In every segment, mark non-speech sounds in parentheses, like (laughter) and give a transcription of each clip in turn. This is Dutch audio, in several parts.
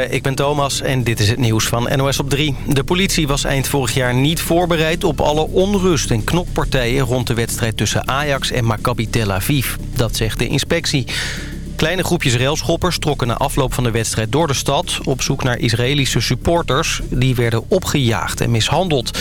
Ik ben Thomas en dit is het nieuws van NOS op 3. De politie was eind vorig jaar niet voorbereid op alle onrust en knokpartijen... rond de wedstrijd tussen Ajax en Maccabi Tel Aviv. Dat zegt de inspectie. Kleine groepjes railschoppers trokken na afloop van de wedstrijd door de stad... op zoek naar Israëlische supporters. Die werden opgejaagd en mishandeld.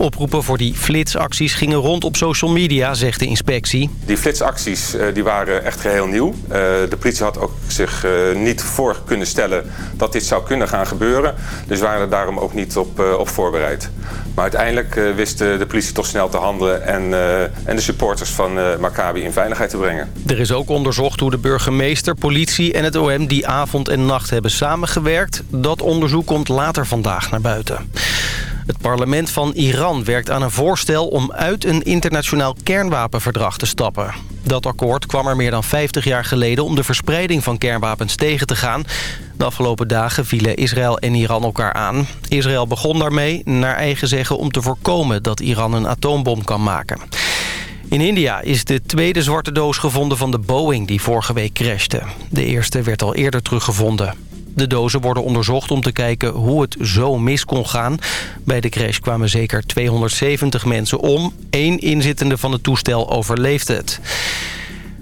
Oproepen voor die flitsacties gingen rond op social media, zegt de inspectie. Die flitsacties eh, die waren echt geheel nieuw. Eh, de politie had ook zich eh, niet voor kunnen stellen dat dit zou kunnen gaan gebeuren. Dus waren er daarom ook niet op, op voorbereid. Maar uiteindelijk wist de politie toch snel te handelen... en, en de supporters van Maccabi in veiligheid te brengen. Er is ook onderzocht hoe de burgemeester, politie en het OM... die avond en nacht hebben samengewerkt. Dat onderzoek komt later vandaag naar buiten. Het parlement van Iran werkt aan een voorstel om uit een internationaal kernwapenverdrag te stappen. Dat akkoord kwam er meer dan 50 jaar geleden om de verspreiding van kernwapens tegen te gaan. De afgelopen dagen vielen Israël en Iran elkaar aan. Israël begon daarmee, naar eigen zeggen, om te voorkomen dat Iran een atoombom kan maken. In India is de tweede zwarte doos gevonden van de Boeing die vorige week crashte. De eerste werd al eerder teruggevonden. De dozen worden onderzocht om te kijken hoe het zo mis kon gaan. Bij de crash kwamen zeker 270 mensen om. Eén inzittende van het toestel overleefde het.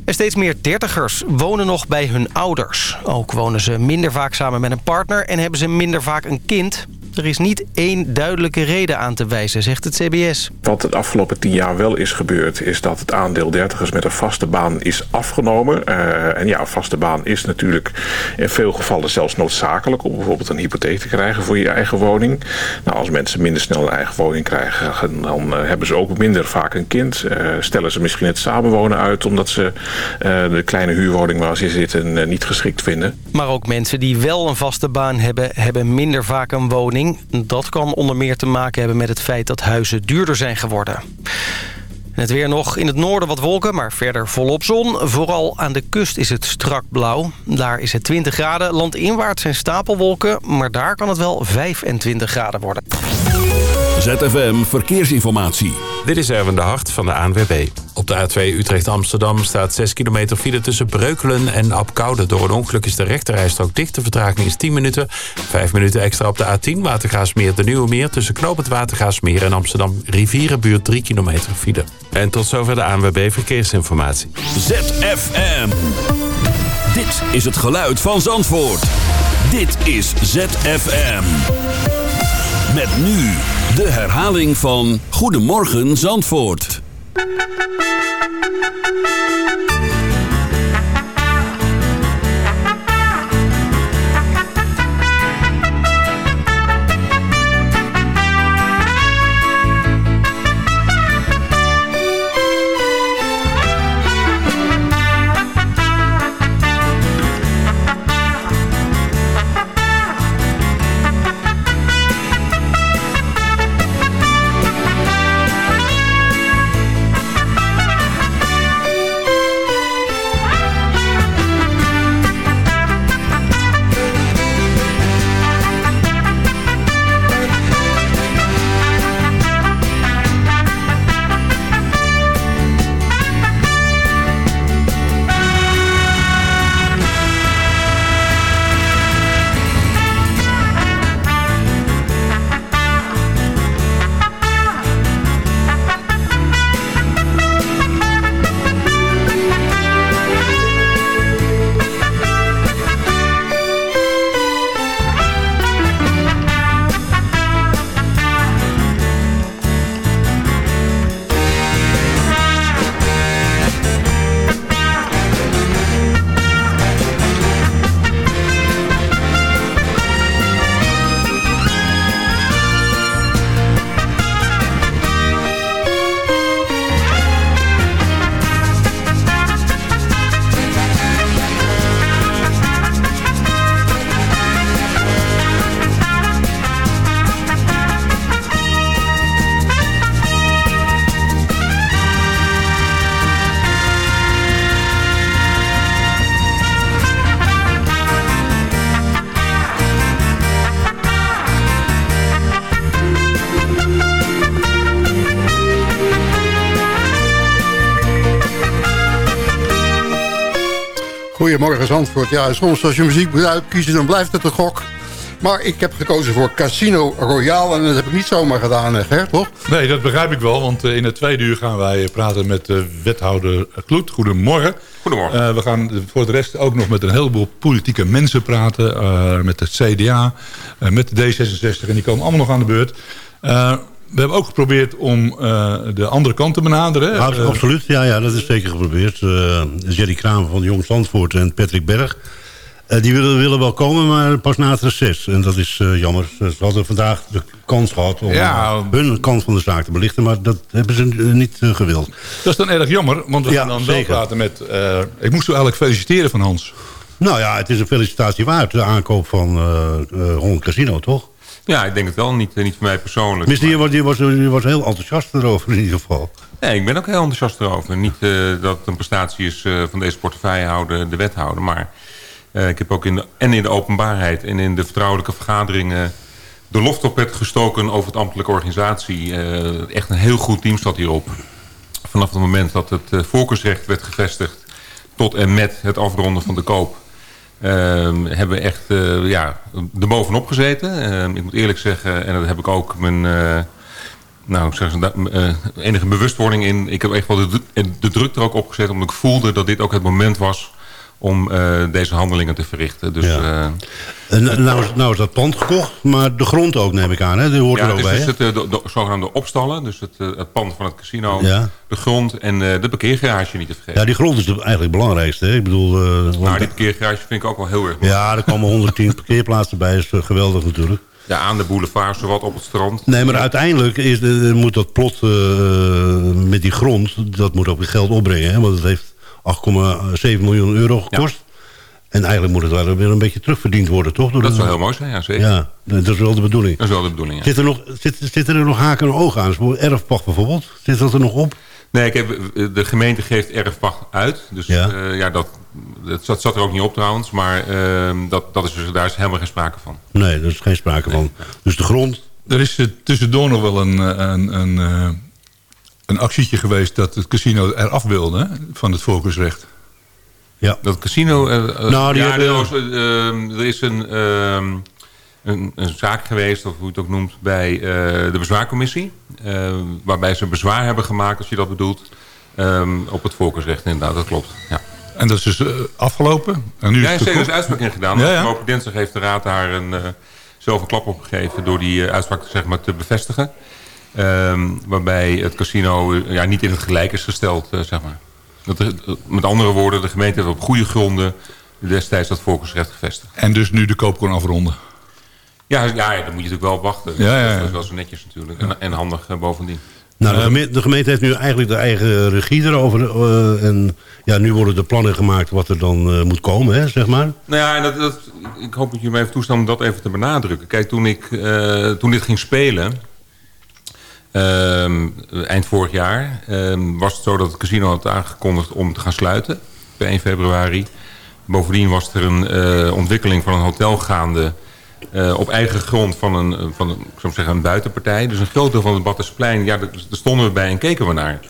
Steeds meer dertigers wonen nog bij hun ouders. Ook wonen ze minder vaak samen met een partner en hebben ze minder vaak een kind. Er is niet één duidelijke reden aan te wijzen, zegt het CBS. Wat het afgelopen tien jaar wel is gebeurd... is dat het aandeel dertigers met een vaste baan is afgenomen. Uh, en ja, een vaste baan is natuurlijk in veel gevallen zelfs noodzakelijk... om bijvoorbeeld een hypotheek te krijgen voor je eigen woning. Nou, als mensen minder snel een eigen woning krijgen... dan uh, hebben ze ook minder vaak een kind. Uh, stellen ze misschien het samenwonen uit... omdat ze de kleine huurwoning waar ze zitten niet geschikt vinden. Maar ook mensen die wel een vaste baan hebben... hebben minder vaak een woning dat kan onder meer te maken hebben met het feit dat huizen duurder zijn geworden. het weer nog in het noorden wat wolken, maar verder volop zon. Vooral aan de kust is het strak blauw. Daar is het 20 graden. Landinwaarts zijn stapelwolken, maar daar kan het wel 25 graden worden. ZFM Verkeersinformatie. Dit is Erwin de Hart van de ANWB. Op de A2 Utrecht-Amsterdam staat 6 kilometer file tussen Breukelen en Apkoude. Door een ongeluk is de rechterrijstrook dicht. De vertraging is 10 minuten. 5 minuten extra op de A10 Watergaasmeer de Nieuwe Meer... tussen Knoop Watergaasmeer en Amsterdam Rivierenbuurt 3 kilometer file. En tot zover de ANWB Verkeersinformatie. ZFM. Dit is het geluid van Zandvoort. Dit is ZFM. Met nu de herhaling van Goedemorgen Zandvoort. Goedemorgen Zandvoort. Ja, soms als je muziek moet uitkiezen, dan blijft het een gok. Maar ik heb gekozen voor Casino Royale. En dat heb ik niet zomaar gedaan, Gert, toch? Nee, dat begrijp ik wel. Want in het tweede uur gaan wij praten met wethouder Kloet. Goedemorgen. Goedemorgen. we gaan voor de rest ook nog met een heleboel politieke mensen praten. met het CDA, met de D66. En die komen allemaal nog aan de beurt. We hebben ook geprobeerd om de andere kant te benaderen. Ja, absoluut, ja, ja, dat is zeker geprobeerd. Jerry Kramer van Jong Zandvoort en Patrick Berg... Uh, die willen, willen wel komen, maar pas na het reces. En dat is uh, jammer. Ze hadden vandaag de kans gehad om ja. hun kant van de zaak te belichten. Maar dat hebben ze niet uh, gewild. Dat is dan erg jammer, want we ja, gaan dan zeker. wel praten met... ik moest u eigenlijk feliciteren van Hans. Nou ja, het is een felicitatie waard. De aankoop van Holland Casino, toch? Ja, ik denk het wel. Niet, niet voor mij persoonlijk. Misschien je, was, je, was, je was heel enthousiast erover in ieder geval. Nee, ik ben ook heel enthousiast erover. Niet dat het een prestatie is van deze portefeuillehouder, de wethouder. Maar uh, ik heb ook in de, en in de openbaarheid en in de vertrouwelijke vergaderingen de loft op het gestoken over het ambtelijke organisatie. Echt een heel goed team staat hierop. Vanaf het moment dat het voorkeursrecht werd gevestigd tot en met het afronden van de koop... hebben we echt ja, er bovenop gezeten. ik moet eerlijk zeggen, en dat heb ik ook mijn nou, zeg uh, enige bewustwording in. Ik heb echt wel de, de, druk er ook op gezet. Omdat ik voelde dat dit ook het moment was om uh, deze handelingen te verrichten. Dus, ja. uh, nou, is, nou is dat pand gekocht, maar de grond ook neem ik aan. Hè? Die hoort ja, er ook bij. Dus het is de, de, zogenaamde opstallen. Dus het, het pand van het casino, ja. de grond en de parkeergarage niet te vergeten. Ja, die grond is eigenlijk het belangrijkste. Hè? Ik bedoel, nou, die parkeergarage vind ik ook wel heel erg belangrijk. Ja, er komen 110 (laughs) parkeerplaatsen bij. Dat is geweldig natuurlijk. Ja, aan de boulevard, zowat op het strand. Nee, maar uiteindelijk is moet dat plot met die grond... dat moet ook weer geld opbrengen. Hè? Want het heeft 8,7 miljoen euro gekost. En eigenlijk moet het wel weer een beetje terugverdiend worden, toch? Door dat zou heel mooi zijn, ja zeker. Ja, dat is wel de bedoeling. Dat is wel de bedoeling, ja. Zit er nog, zit, zitten er nog haken en ogen aan? Erfpacht bijvoorbeeld? Zit dat er nog op? Nee, ik heb, de gemeente geeft erfpacht uit. Dus ja, uh, ja dat, dat zat, zat, er ook niet op trouwens. Maar uh, dat, dat is dus, daar is helemaal geen sprake van. Nee, daar is geen sprake nee. van. Dus de grond... Er is uh, tussendoor nog wel een, een, een, eh, een actietje geweest... dat het casino eraf wilde van het voorkeursrecht. Ja. Dat casino... Uh, nou, die ja, er, uh, er, is een, uh, een, een, zaak geweest, of hoe je het ook noemt, bij uh, de bezwaarcommissie. waarbij ze bezwaar hebben gemaakt, als je dat bedoelt, um, op het voorkeursrecht inderdaad. Dat klopt, ja. En dat is dus afgelopen? En nu ja, is er is uitspraak in gedaan. Ja, ja. Dinsdag heeft de raad daar een, zelf een klap op gegeven door die uitspraak zeg maar, te bevestigen. Um, waarbij het casino ja, niet in het gelijk is gesteld, zeg maar. Dat de, met andere woorden, de gemeente heeft op goede gronden destijds dat voorkeursrecht gevestigd. En dus nu de koop kon afronden? Ja, ja, dan moet je natuurlijk wel wachten. Ja, ja, ja. Dat is wel zo netjes natuurlijk. En, en handig uh, bovendien. Nou, de gemeente, de gemeente, heeft nu eigenlijk de eigen regie erover. Uh, en ja, nu worden de plannen gemaakt wat er dan uh, moet komen, hè, zeg maar. Nou ja, en dat, dat, ik hoop dat jullie me even toestaan om dat even te benadrukken. Kijk, toen, ik, toen dit ging spelen... Um, eind vorig jaar um, was het zo dat het casino had aangekondigd om te gaan sluiten. Per 1 februari. Bovendien was er een uh, ontwikkeling van een hotel gaande... Uh, op eigen grond van een, van een, zeggen een buitenpartij. Dus een groot deel van het Battersplein, ja, daar, daar stonden we bij en keken we naar.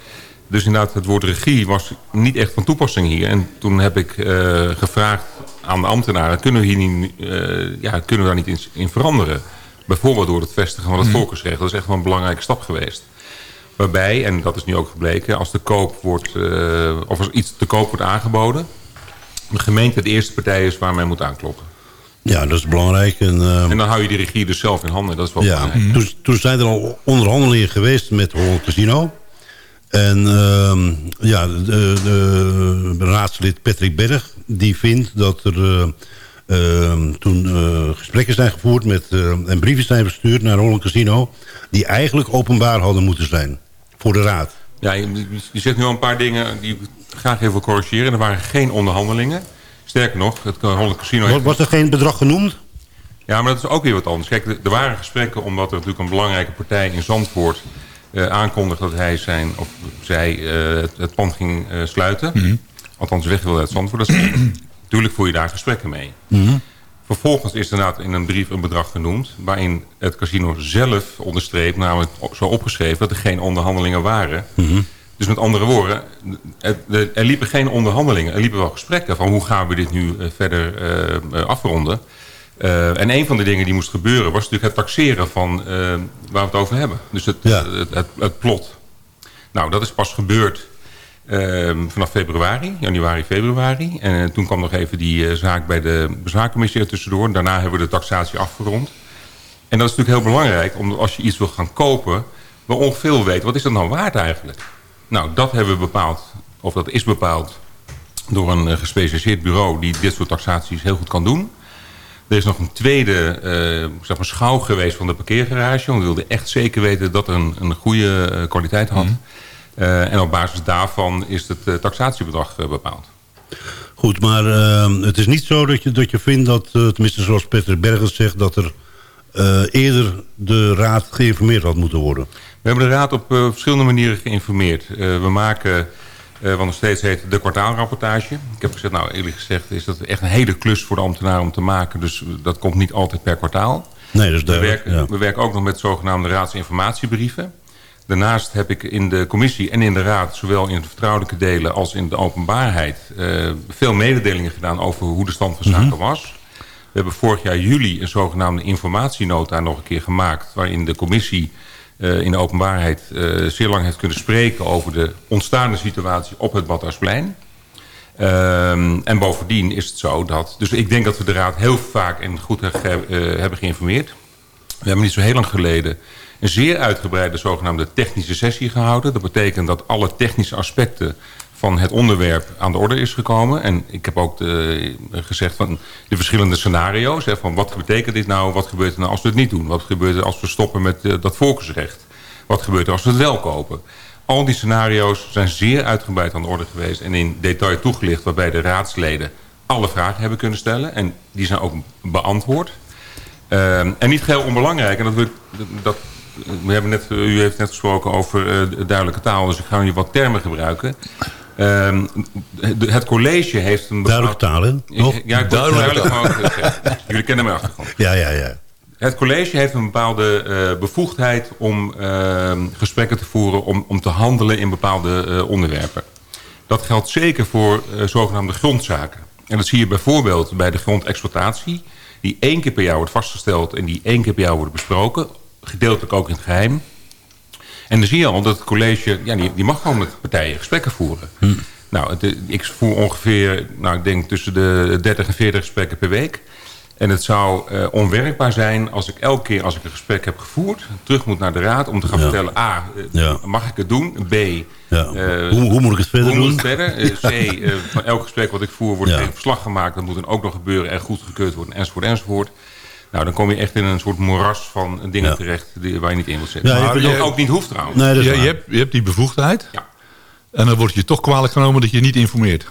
Dus inderdaad, het woord regie was niet echt van toepassing hier. En toen heb ik uh, gevraagd aan de ambtenaren... kunnen we, hier ja, kunnen we daar niet in, in veranderen? Bijvoorbeeld door het vestigen van het mhm. volkersrecht. Dat is echt wel een belangrijke stap geweest. Waarbij, en dat is nu ook gebleken, als de koop wordt, uh, of als iets te koop wordt aangeboden, de gemeente de eerste partij is waar men moet aankloppen. Ja, dat is belangrijk. En, uh, en dan hou je die regie dus zelf in handen. Dat is wel ja, belangrijk. Toen, toen zijn er al onderhandelingen geweest met Holland Casino. En uh, ja, de, de, raadslid Patrick Berg, die vindt dat er Ehm, toen uh, gesprekken zijn gevoerd met, uh, en brieven zijn verstuurd naar Holland Casino... die eigenlijk openbaar hadden moeten zijn voor de raad. Ja, je, je zegt nu al een paar dingen die ik graag even wil corrigeren. Er waren geen onderhandelingen. Sterker nog, het Holland Casino... Heeft... Was er geen bedrag genoemd? Ja, maar dat is ook weer wat anders. Kijk, er waren gesprekken omdat er natuurlijk een belangrijke partij in Zandvoort... Uh, aankondigde dat hij zijn, of zij het, het, pand ging sluiten. Mm -hmm. Althans, weg wilde uit Zandvoort. Dat is Tuurlijk voer je daar gesprekken mee. Mm Vervolgens is er inderdaad in een brief een bedrag genoemd... waarin het casino zelf onderstreept, namelijk zo opgeschreven... dat er geen onderhandelingen waren. Mm Dus met andere woorden, er liepen geen onderhandelingen. Er liepen wel gesprekken van hoe gaan we dit nu eh, verder uh, afronden. Uh, en een van de dingen die moest gebeuren was natuurlijk het taxeren van uh, waar we het over hebben. Dus het, Ja. het, het, het plot. Nou, dat is pas gebeurd uh, vanaf februari, januari, februari. En uh, toen kwam nog even die uh, zaak bij de bezwaarcommissie tussendoor. Daarna hebben we de taxatie afgerond. En dat is natuurlijk heel belangrijk, omdat als je iets wil gaan kopen... we ongeveer weten, wat is dat nou waard eigenlijk? Nou, dat hebben we bepaald, of dat is bepaald... door een uh, gespecialiseerd bureau die dit soort taxaties heel goed kan doen... Er is nog een tweede zeg maar schouw geweest van de parkeergarage. Want we wilden echt zeker weten dat er een, een goede kwaliteit had. Uh, en op basis daarvan is het uh, taxatiebedrag uh, bepaald. Goed, maar uh, het is niet zo dat je, dat je vindt dat, tenminste zoals Peter Bergens zegt... dat er eerder de raad geïnformeerd had moeten worden. We hebben de raad op verschillende manieren geïnformeerd. We maken uh, wat nog steeds heet de kwartaalrapportage. Ik heb gezegd, nou eerlijk gezegd is dat echt een hele klus voor de ambtenaar om te maken. Dus dat komt niet altijd per kwartaal. Nee, dat is we werken, ja. we werken ook nog met zogenaamde raadsinformatiebrieven. Daarnaast heb ik in de commissie en in de raad... zowel in de vertrouwelijke delen als in de openbaarheid... Uh, veel mededelingen gedaan over hoe de stand van zaken mm -hmm. was. We hebben vorig jaar juli een zogenaamde informatienota nog een keer gemaakt... waarin de commissie uh, in de openbaarheid uh, zeer lang heeft kunnen spreken... over de ontstaande situatie op het Badhuisplein. Um, en bovendien is het zo dat... Dus ik denk dat we de raad heel vaak en goed hebben geïnformeerd. We hebben niet zo heel lang geleden een zeer uitgebreide zogenaamde technische sessie gehouden. Dat betekent dat alle technische aspecten van het onderwerp aan de orde is gekomen. En ik heb ook de, gezegd van de verschillende scenario's. Hè, van wat betekent dit nou? Wat gebeurt er nou als we het niet doen? Wat gebeurt er als we stoppen met uh, dat volksrecht? Wat gebeurt er als we het wel kopen? Al die scenario's zijn zeer uitgebreid aan de orde geweest... en in detail toegelicht waarbij de raadsleden alle vragen hebben kunnen stellen. En die zijn ook beantwoord. Uh, en niet geheel onbelangrijk, en dat, we, dat we hebben net, u heeft net gesproken over uh, duidelijke taal, dus ik ga nu wat termen gebruiken. Uh, het college heeft een... Duidelijke taal, hè? Nog? Ja, ik duidelijk. duidelijk Jullie kennen mijn achtergrond. Ja, ja, ja. Het college heeft een bepaalde uh, bevoegdheid om uh, gesprekken te voeren... Om, om te handelen in bepaalde uh, onderwerpen. Dat geldt zeker voor zogenaamde grondzaken. En dat zie je bijvoorbeeld bij de grondexploitatie... die één keer per jaar wordt vastgesteld en die één keer per jaar wordt besproken gedeeltelijk ook in het geheim. En dan zie je al dat het college, ja, die, die mag gewoon met partijen gesprekken voeren. Hm. Nou, het, ik voer ongeveer, nou, ik denk tussen de 30 en 40 gesprekken per week. En het zou uh, onwerkbaar zijn als ik elke keer als ik een gesprek heb gevoerd... terug moet naar de raad om te gaan ja. vertellen... A, uh, ja. mag ik het doen? B, ja. uh, hoe, hoe, moet ik het verder hoe doen? Moet het verder? (laughs) C, van elk gesprek wat ik voer wordt een verslag gemaakt. Dat moet dan ook nog gebeuren en goedgekeurd worden enzovoort enzovoort. Nou, dan kom je echt in een soort moeras van dingen ja. terecht die, waar je niet in wilt zitten. Ja, maar je, ook niet hoeft trouwens. Nee, je, je, hebt, je hebt die bevoegdheid. Ja. En dan wordt je toch kwalijk genomen dat je niet informeert.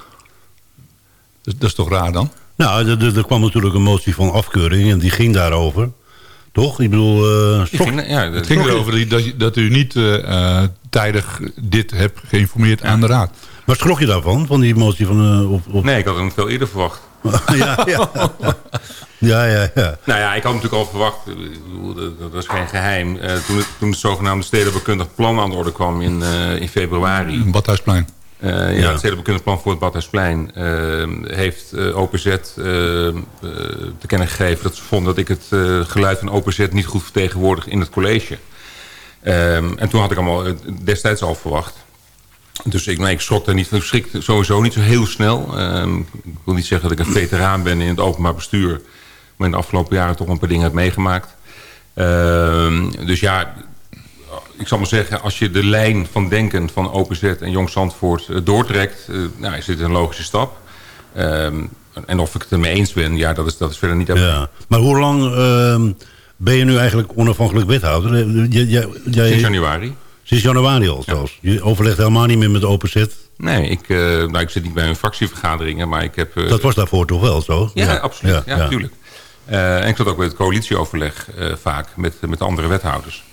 Dat, dat is toch raar dan? Nou, er, er kwam natuurlijk een motie van afkeuring en die ging daarover. Toch? Ik bedoel... Uh, schrok, ging, ja, het ging erover dat, dat u niet uh, tijdig dit hebt geïnformeerd ja. aan de raad. Maar schrok je daarvan, van die motie van... Uh, op, op... Nee, ik had hem veel eerder verwacht. (laughs) ja, ja. ja, ja, ja. Nou ja, ik had natuurlijk al verwacht, dat is geen geheim... Uh, toen, het, toen het zogenaamde stedenbekundig plan aan de orde kwam in, uh, in februari... Badhuisplein. Uh, ja, ja, het stedenbekundig plan voor het Badhuisplein... heeft OPZ te kennen gegeven dat ze vonden dat ik het geluid van OPZ niet goed vertegenwoordig in het college. Um, en toen had ik allemaal destijds al verwacht... Dus ik, nee, ik schrok daar niet van. Ik schrik sowieso niet zo heel snel. Um, ik wil niet zeggen dat ik een veteraan ben in het openbaar bestuur. Maar in de afgelopen jaren toch een paar dingen heb meegemaakt. Um, dus ja, ik zal maar zeggen... als je de lijn van denken van OPZ en Jong Zandvoort uh, doortrekt... Uh, nou, is dit een logische stap. Um, en of ik het ermee eens ben, ja, dat is, dat is verder niet... Ja. Maar hoe lang ben je nu eigenlijk onafhankelijk wethouder? Jij, jij, Sinds januari. Sinds januari al zelfs. Ja. Je overlegt helemaal niet meer met OpenZ? Nee, ik, uh, nou, ik zit niet bij hun fractievergaderingen, maar ik heb... Uh, dat was daarvoor toch wel zo? Ja, ja. absoluut. Ja, natuurlijk. Uh, en ik zat ook bij het coalitieoverleg vaak met, met andere wethouders.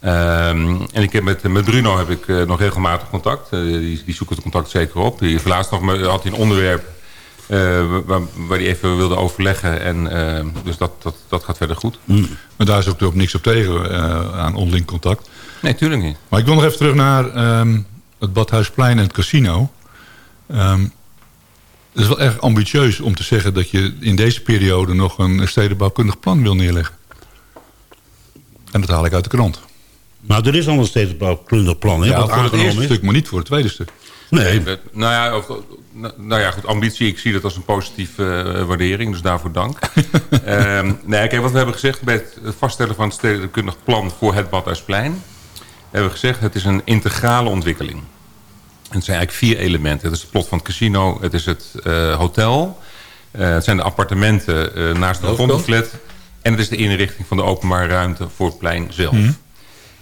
Ehm, en ik heb met, met Bruno heb ik nog regelmatig contact. die, die zoekt het contact zeker op. Die laatst nog had hij een onderwerp waar, waar hij even wilde overleggen. En, dus dat, dat, dat gaat verder goed. Mm. Maar daar is ook, ook niks op tegen aan onderling contact. Nee, tuurlijk niet. Maar ik wil nog even terug naar um, het Badhuisplein en het casino. Um, Het is wel erg ambitieus om te zeggen dat je in deze periode nog een stedenbouwkundig plan wil neerleggen. En dat haal ik uit de krant. Nou, er is al een stedenbouwkundig plan, hè, Ja, wat voor het eerste is. stuk, maar niet voor het tweede stuk. Nee, Nee, nou, ja, of, nou ja, goed, ambitie, ik zie dat als een positieve eh, waardering, dus daarvoor dank. (laughs) Ehm, nee, kijk, wat we hebben gezegd bij het vaststellen van het stedenkundig plan voor het Badhuisplein, hebben we gezegd, het is een integrale ontwikkeling. En het zijn eigenlijk vier elementen. Het is het plot van het casino, het is het eh, hotel, eh, het zijn de appartementen eh, naast de grondflat en het is de inrichting van de openbare ruimte voor het plein zelf. Mhm.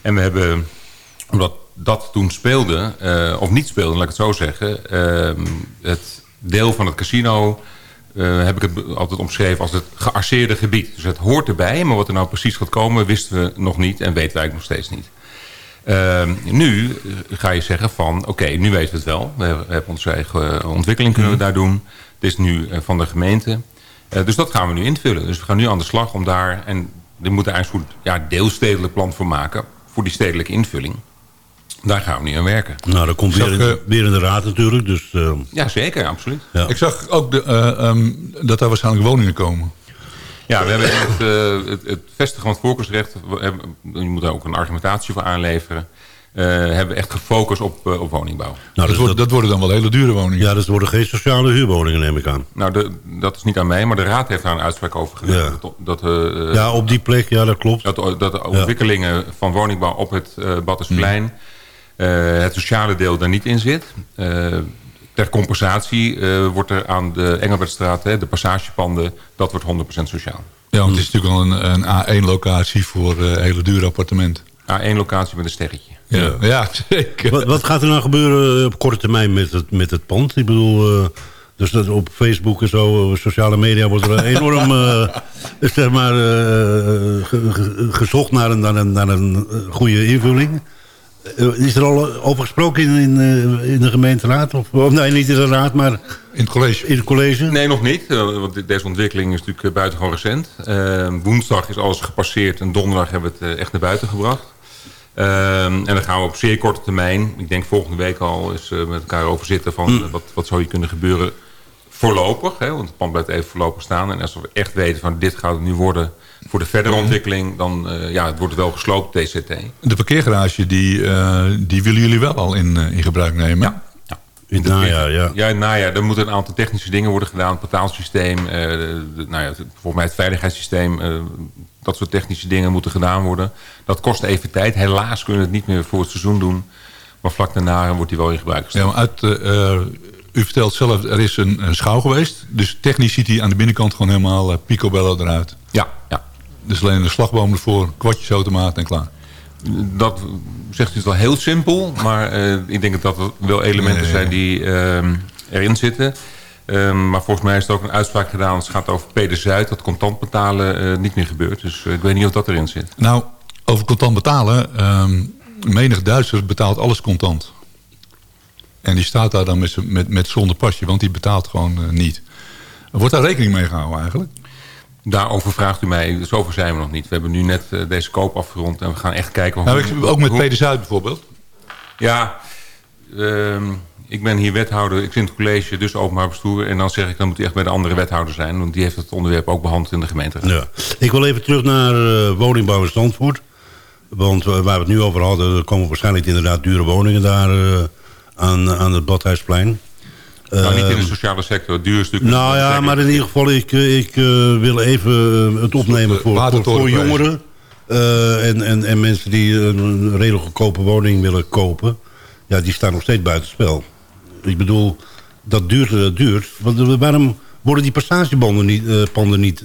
En we hebben, omdat dat toen speelde, of niet speelde, laat ik het zo zeggen... het deel van het casino heb ik het altijd omschreven als het gearseerde gebied. Dus het hoort erbij, maar wat er nou precies gaat komen wisten we nog niet en weten wij eigenlijk nog steeds niet. Ehm, nu eh, ga je zeggen van, oké, nu weten we het wel. We hebben, we hebben onze eigen eh, ontwikkeling kunnen we daar doen. Het is nu eh, van de gemeente. Eh, dus dat gaan we nu invullen. Dus we gaan nu aan de slag om daar... en er moet er eigenlijk een ja, deelstedelijk plan voor maken... voor die stedelijke invulling. Daar gaan we nu aan werken. nou, dat komt weer zag, in, weer in de raad natuurlijk. Dus, Ja, zeker, absoluut. ja. Ik zag ook de, eh, ehm, dat daar waarschijnlijk woningen komen. Ja, we hebben het, eh, het, het vestigen van het voorkeursrecht... je moet daar ook een argumentatie voor aanleveren... eh, hebben we echt gefocust op, eh, op woningbouw. nou, dat, dus wordt, dat, dat worden dan wel hele dure woningen. ja, dus worden geen sociale huurwoningen, neem ik aan. Nou, de, dat is niet aan mij, maar de Raad heeft daar een uitspraak over gedaan. Ja. Dat, dat, eh, Ja, op die plek, ja, dat klopt. dat, dat de ontwikkelingen van woningbouw op het eh Battersplein... eh, het sociale deel daar niet in zit. Ter compensatie eh, wordt er aan de Engelbertstraat, hè, de passagepanden... dat wordt 100% sociaal. Ja, want het is natuurlijk al een, een A1-locatie voor eh, hele dure appartementen. A1-locatie met een sterretje. Ja, ja (laughs) zeker. Wat, wat gaat er nou gebeuren eh, op korte termijn met het, met het pand? Ik bedoel, eh, dus dat op Facebook en zo, sociale media wordt er enorm eh, (laughs) zeg maar, eh, ge- ge- gezocht naar een, naar een, naar een goede invulling. Eh, is er al over gesproken in, in, eh, in de gemeenteraad? Of, of nee, niet in de raad, maar In het college. in het college? Nee, nog niet. eh, Want deze ontwikkeling is natuurlijk eh, buitengewoon recent. Eh, woensdag is alles gepasseerd en donderdag hebben we het eh, echt naar buiten gebracht. Ehm, en dan gaan we op zeer korte termijn, ik denk volgende week al, eens eh, met elkaar over zitten van eh, wat, wat zou hier kunnen gebeuren voorlopig. Hè, want het pand blijft even voorlopig staan. En als we echt weten van dit gaat het nu worden voor de verdere ontwikkeling, dan eh, ja, het wordt wel gesloopt, TCT. De parkeergarage, die, eh, die willen jullie wel al in, eh, in gebruik nemen. Ja. ja. In het najaar, ja. Ja, in het najaar. Er moeten een aantal technische dingen worden gedaan. Het portaalsysteem, eh, de- nou ja, het- volgens mij het veiligheidssysteem. eh, dat soort technische dingen moeten gedaan worden. Dat kost even tijd. Helaas kunnen we het niet meer voor het seizoen doen. Maar vlak daarna wordt die wel in gebruik Ja, gesteld. maar uit, u vertelt zelf, er is een, een schouw geweest. Dus technisch ziet hij aan de binnenkant gewoon helemaal eh, picobello eruit. Ja, ja. Dus alleen een slagboom ervoor, kwartjesautomaat en klaar. Dat zegt u het wel heel simpel. Maar eh, ik denk dat dat wel elementen zijn die ehm, erin zitten. Ehm, maar volgens mij is er ook een uitspraak gedaan. Het gaat over Peder Zuid. Dat contant betalen eh, niet meer gebeurt. Dus ik weet niet of dat erin zit. Nou, over contant betalen. ehm, menig Duitser betaalt alles contant. En die staat daar dan met, met, met zonder pasje, want die betaalt gewoon eh, niet. Wordt daar rekening mee gehouden eigenlijk? Daarover vraagt u mij, zover zijn we nog niet. We hebben nu net eh, deze koop afgerond en we gaan echt kijken... Nou, ik, ook met hoe- Peder Zuid bijvoorbeeld. Ja, ehm, ik ben hier wethouder, ik zit in het college, dus openbaar bestuur. En dan zeg ik, dan moet hij echt bij de andere wethouder zijn. Want die heeft het onderwerp ook behandeld in de gemeenteraad. Ja. Ik wil even terug naar eh, woningbouw in Zandvoort. Want waar we het nu over hadden, er komen waarschijnlijk inderdaad dure woningen daar eh, aan, aan het Badhuisplein. nou, niet in de Ehm, sociale sector, natuurlijk... Nou ja, maar in ieder geval, ik, eh, ik eh, wil even eh, het opnemen voor, voor, jongeren. en, en, en mensen die een redelijk goedkope woning willen kopen. Ja, die staan nog steeds buitenspel. Ik bedoel, dat duurt dat duurt. Want waarom worden die passagebanden niet, panden niet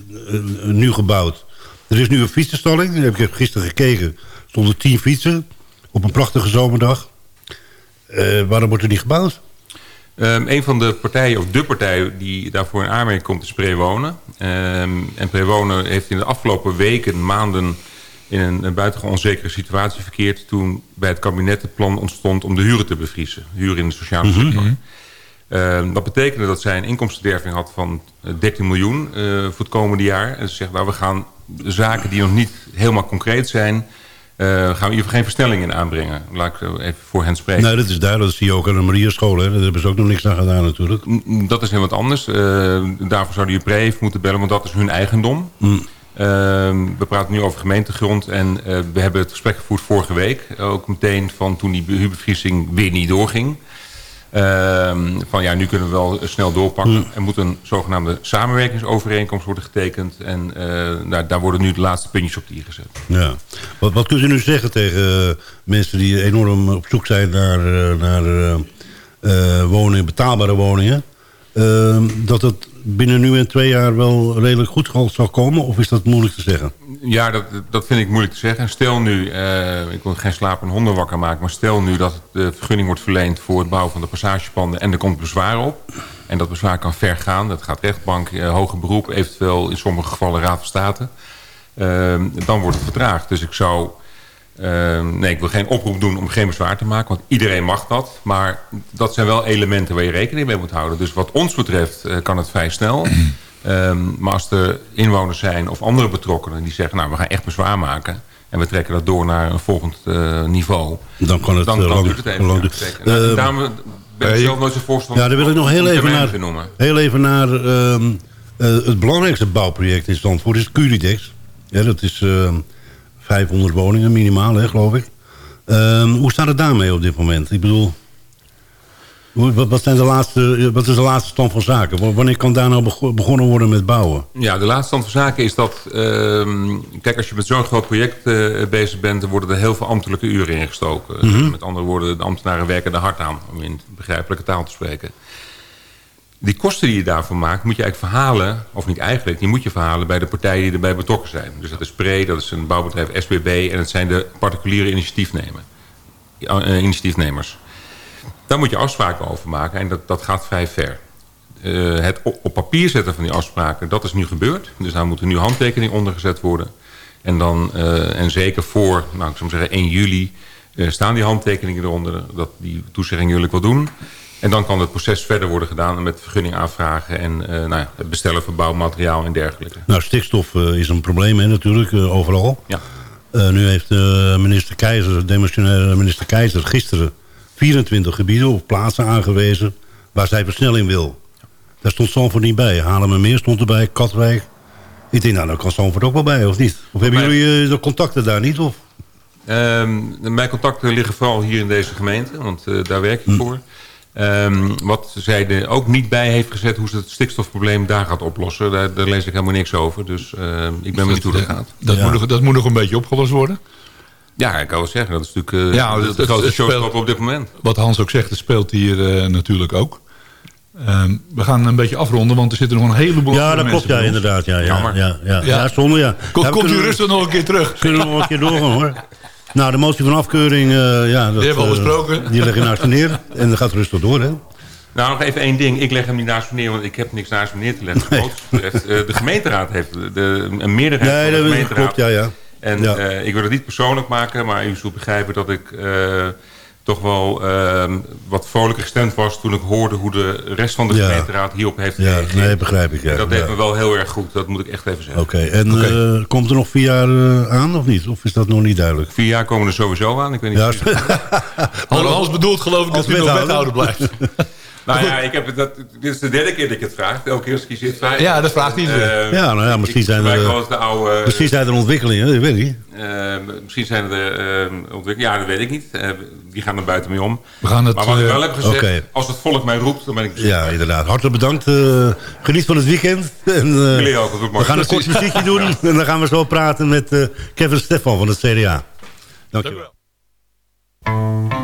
nu gebouwd? Er is nu een fietsenstalling. Ik heb gisteren gekeken. Er stonden tien fietsen op een prachtige zomerdag. Eh, waarom wordt er niet gebouwd? Ehm, een van de partijen, of de partij die daarvoor in aanmerking komt, is Prewonen. Ehm, en Prewonen heeft in de afgelopen weken, maanden... in een, een buitengewoon onzekere situatie verkeerd... toen bij het kabinet het plan ontstond om de huren te bevriezen. Huren in de sociale sector. Ehm, dat betekende dat zij een inkomstenderving had van eh, 13 miljoen eh, voor het komende jaar. En ze zegt, nou, we gaan zaken die nog niet helemaal concreet zijn... gaan we geval geen versnelling in aanbrengen. Laat ik even voor hen spreken. Nee, dat is duidelijk. Dat zie je ook aan de Marierschool. Hè? Daar hebben ze ook nog niks aan gedaan natuurlijk. Dat is heel wat anders. daarvoor zou de UPRE even moeten bellen, want dat is hun eigendom. Mm. we praten nu over gemeentegrond en we hebben het gesprek gevoerd vorige week. Ook meteen van toen die huurbevriezing weer niet doorging. Ehm, van ja, nu kunnen we wel snel doorpakken. Hmm. Er moet een zogenaamde samenwerkingsovereenkomst worden getekend. En uh, daar worden nu de laatste puntjes op die gezet. Ja. Wat, wat kunt u nu zeggen tegen uh, mensen die enorm op zoek zijn naar, uh, naar woningen, betaalbare woningen? Ehm, dat het binnen nu en twee jaar wel redelijk goed zal komen? Of is dat moeilijk te zeggen? Ja, dat, dat vind ik moeilijk te zeggen. Stel nu, uh, ik wil geen slapende honden wakker maken... maar stel nu dat de vergunning wordt verleend... voor het bouwen van de passagepanden en er komt bezwaar op... en dat bezwaar kan ver gaan, dat gaat rechtbank, uh, hoger beroep... eventueel in sommige gevallen Raad van State... Uh, dan wordt het vertraagd. Dus ik zou... nee, ik wil geen oproep doen om geen bezwaar te maken... want iedereen mag dat. Maar dat zijn wel elementen waar je rekening mee moet houden. Dus wat ons betreft kan het vrij snel... Um, (clears throat) maar als er inwoners zijn of andere betrokkenen die zeggen... nou, we gaan echt bezwaar maken... en we trekken dat door naar een volgend uh, niveau... Dan kan het, dan, dan lang, duurt het even. lang, uh, daarom ben ik zelf nooit zo voorstander Ja, daar wil ik nog heel even naar, noemen. heel even naar het belangrijkste bouwproject in Zandvoort... is Curidex. Ja, dat is 500 woningen minimaal, hè, geloof ik. Um, hoe staat het daarmee op dit moment? Ik bedoel... Wat, zijn de laatste, wat is de laatste stand van zaken? Wanneer kan daar nou begonnen worden met bouwen? Ja, de laatste stand van zaken is dat... Uh, kijk, als je met zo'n groot project uh, bezig bent... dan worden er heel veel ambtelijke uren ingestoken. Mhm. Met andere woorden, de ambtenaren werken er hard aan... om in begrijpelijke taal te spreken. Die kosten die je daarvoor maakt, moet je eigenlijk verhalen... of niet eigenlijk, die moet je verhalen bij de partijen die erbij betrokken zijn. Dus dat is PRE, dat is een bouwbedrijf SBB... en het zijn de particuliere initiatiefnemers. initiatiefnemers. Daar moet je afspraken over maken en dat, dat gaat vrij ver. Uh, het op, papier zetten van die afspraken, dat is nu gebeurd. Dus daar moeten nu handtekeningen onder gezet worden. En, dan, uh, en zeker voor, nou, ik zou zeggen 1 juli, staan die handtekeningen eronder. Dat die toezegging jullie wil doen. En dan kan het proces verder worden gedaan met vergunning aanvragen... en nou ja, het bestellen van bouwmateriaal en dergelijke. Nou, stikstof is een probleem hè, natuurlijk, overal. Ja. nu heeft minister Keizer, demissionaire minister Keizer, gisteren 24 gebieden of plaatsen aangewezen waar zij versnelling wil. Daar stond Zandvoort niet bij. Haarlemmermeer stond erbij, Katwijk. Ik denk, nou, daar kan Zandvoort ook wel bij, of niet? Of hebben jullie eh, de contacten daar niet? Of? Ehm, mijn contacten liggen vooral hier in deze gemeente, want eh, daar werk ik voor. Ehm, wat zij er ook niet bij heeft gezet hoe ze het stikstofprobleem daar gaat oplossen. Daar, daar lees ik helemaal niks over. Dus ehm, ik ben benieuwd hoe dat gaat. Dat, Ja. moet nog, dat moet nog een beetje opgelost worden. Ja, ik kan wel zeggen. Dat is natuurlijk eh, Ja, de, het- speelt- showstopper op dit moment. Wat Hans ook zegt, het speelt hier eh, natuurlijk ook. Ehm, we gaan een beetje afronden, want er zitten nog een heleboel Ja, dat klopt, mensen ja, inderdaad. Ja, ja, Jammer. ja, ja, ja. Ja. zonde, ja. Kom, komt u rustig nog een keer terug. Kunnen we nog een keer doorgaan, hoor. Nou, de motie van afkeuring, eh, ja, dat, Die hebben we al eh, besproken. Die leggen naast neer en dat gaat rustig door, hè? Nou, nog even één ding. Ik leg hem niet naast me neer, want ik heb niks naast me neer te leggen. Eh, de gemeenteraad heeft de, een meerderheid Nee, van de gemeenteraad. klopt, ja, ja. En Ja. ik wil het niet persoonlijk maken, maar u zult begrijpen dat ik toch wel eh, wat vrolijker gestemd was toen ik hoorde hoe de rest van de Ja. gemeenteraad hierop heeft Ja, gereageerd. nee, begrijp ik, ja. En dat deed Ja. me wel heel erg goed, dat moet ik echt even zeggen. Oké, en eh, komt er nog vier jaar eh, aan of niet? Of is dat nog niet duidelijk? Vier jaar komen er sowieso aan. Ik weet niet Ja. Hans, Hans bedoelt geloof ik Als dat u nog wethouder blijft. (laughs) Nou ja, (laughs) ik heb het, dat, dit is de derde keer dat ik het vraag. Elke keer als ik hier zit, vraag Ja, dat vraagt iedereen. Eh, Ja, nou ja, misschien ik zijn er, eh, wel eens de oude... Misschien zijn er ontwikkelingen, dat weet ik niet. Eh, misschien zijn er uh, ontwikkelingen. Ja, dat weet ik niet. Eh, die gaan er buiten mee om. We gaan het, maar wat ik wel heb gezegd, oké. als het volk mij roept, dan ben ik Ja, inderdaad. Hartelijk bedankt. eh, geniet van het weekend. (laughs) En, Jullie ook, we gaan een kort muziekje doen. En dan gaan we zo praten met eh, Kevin Stefan van het CDA. Dankjewel. Everyone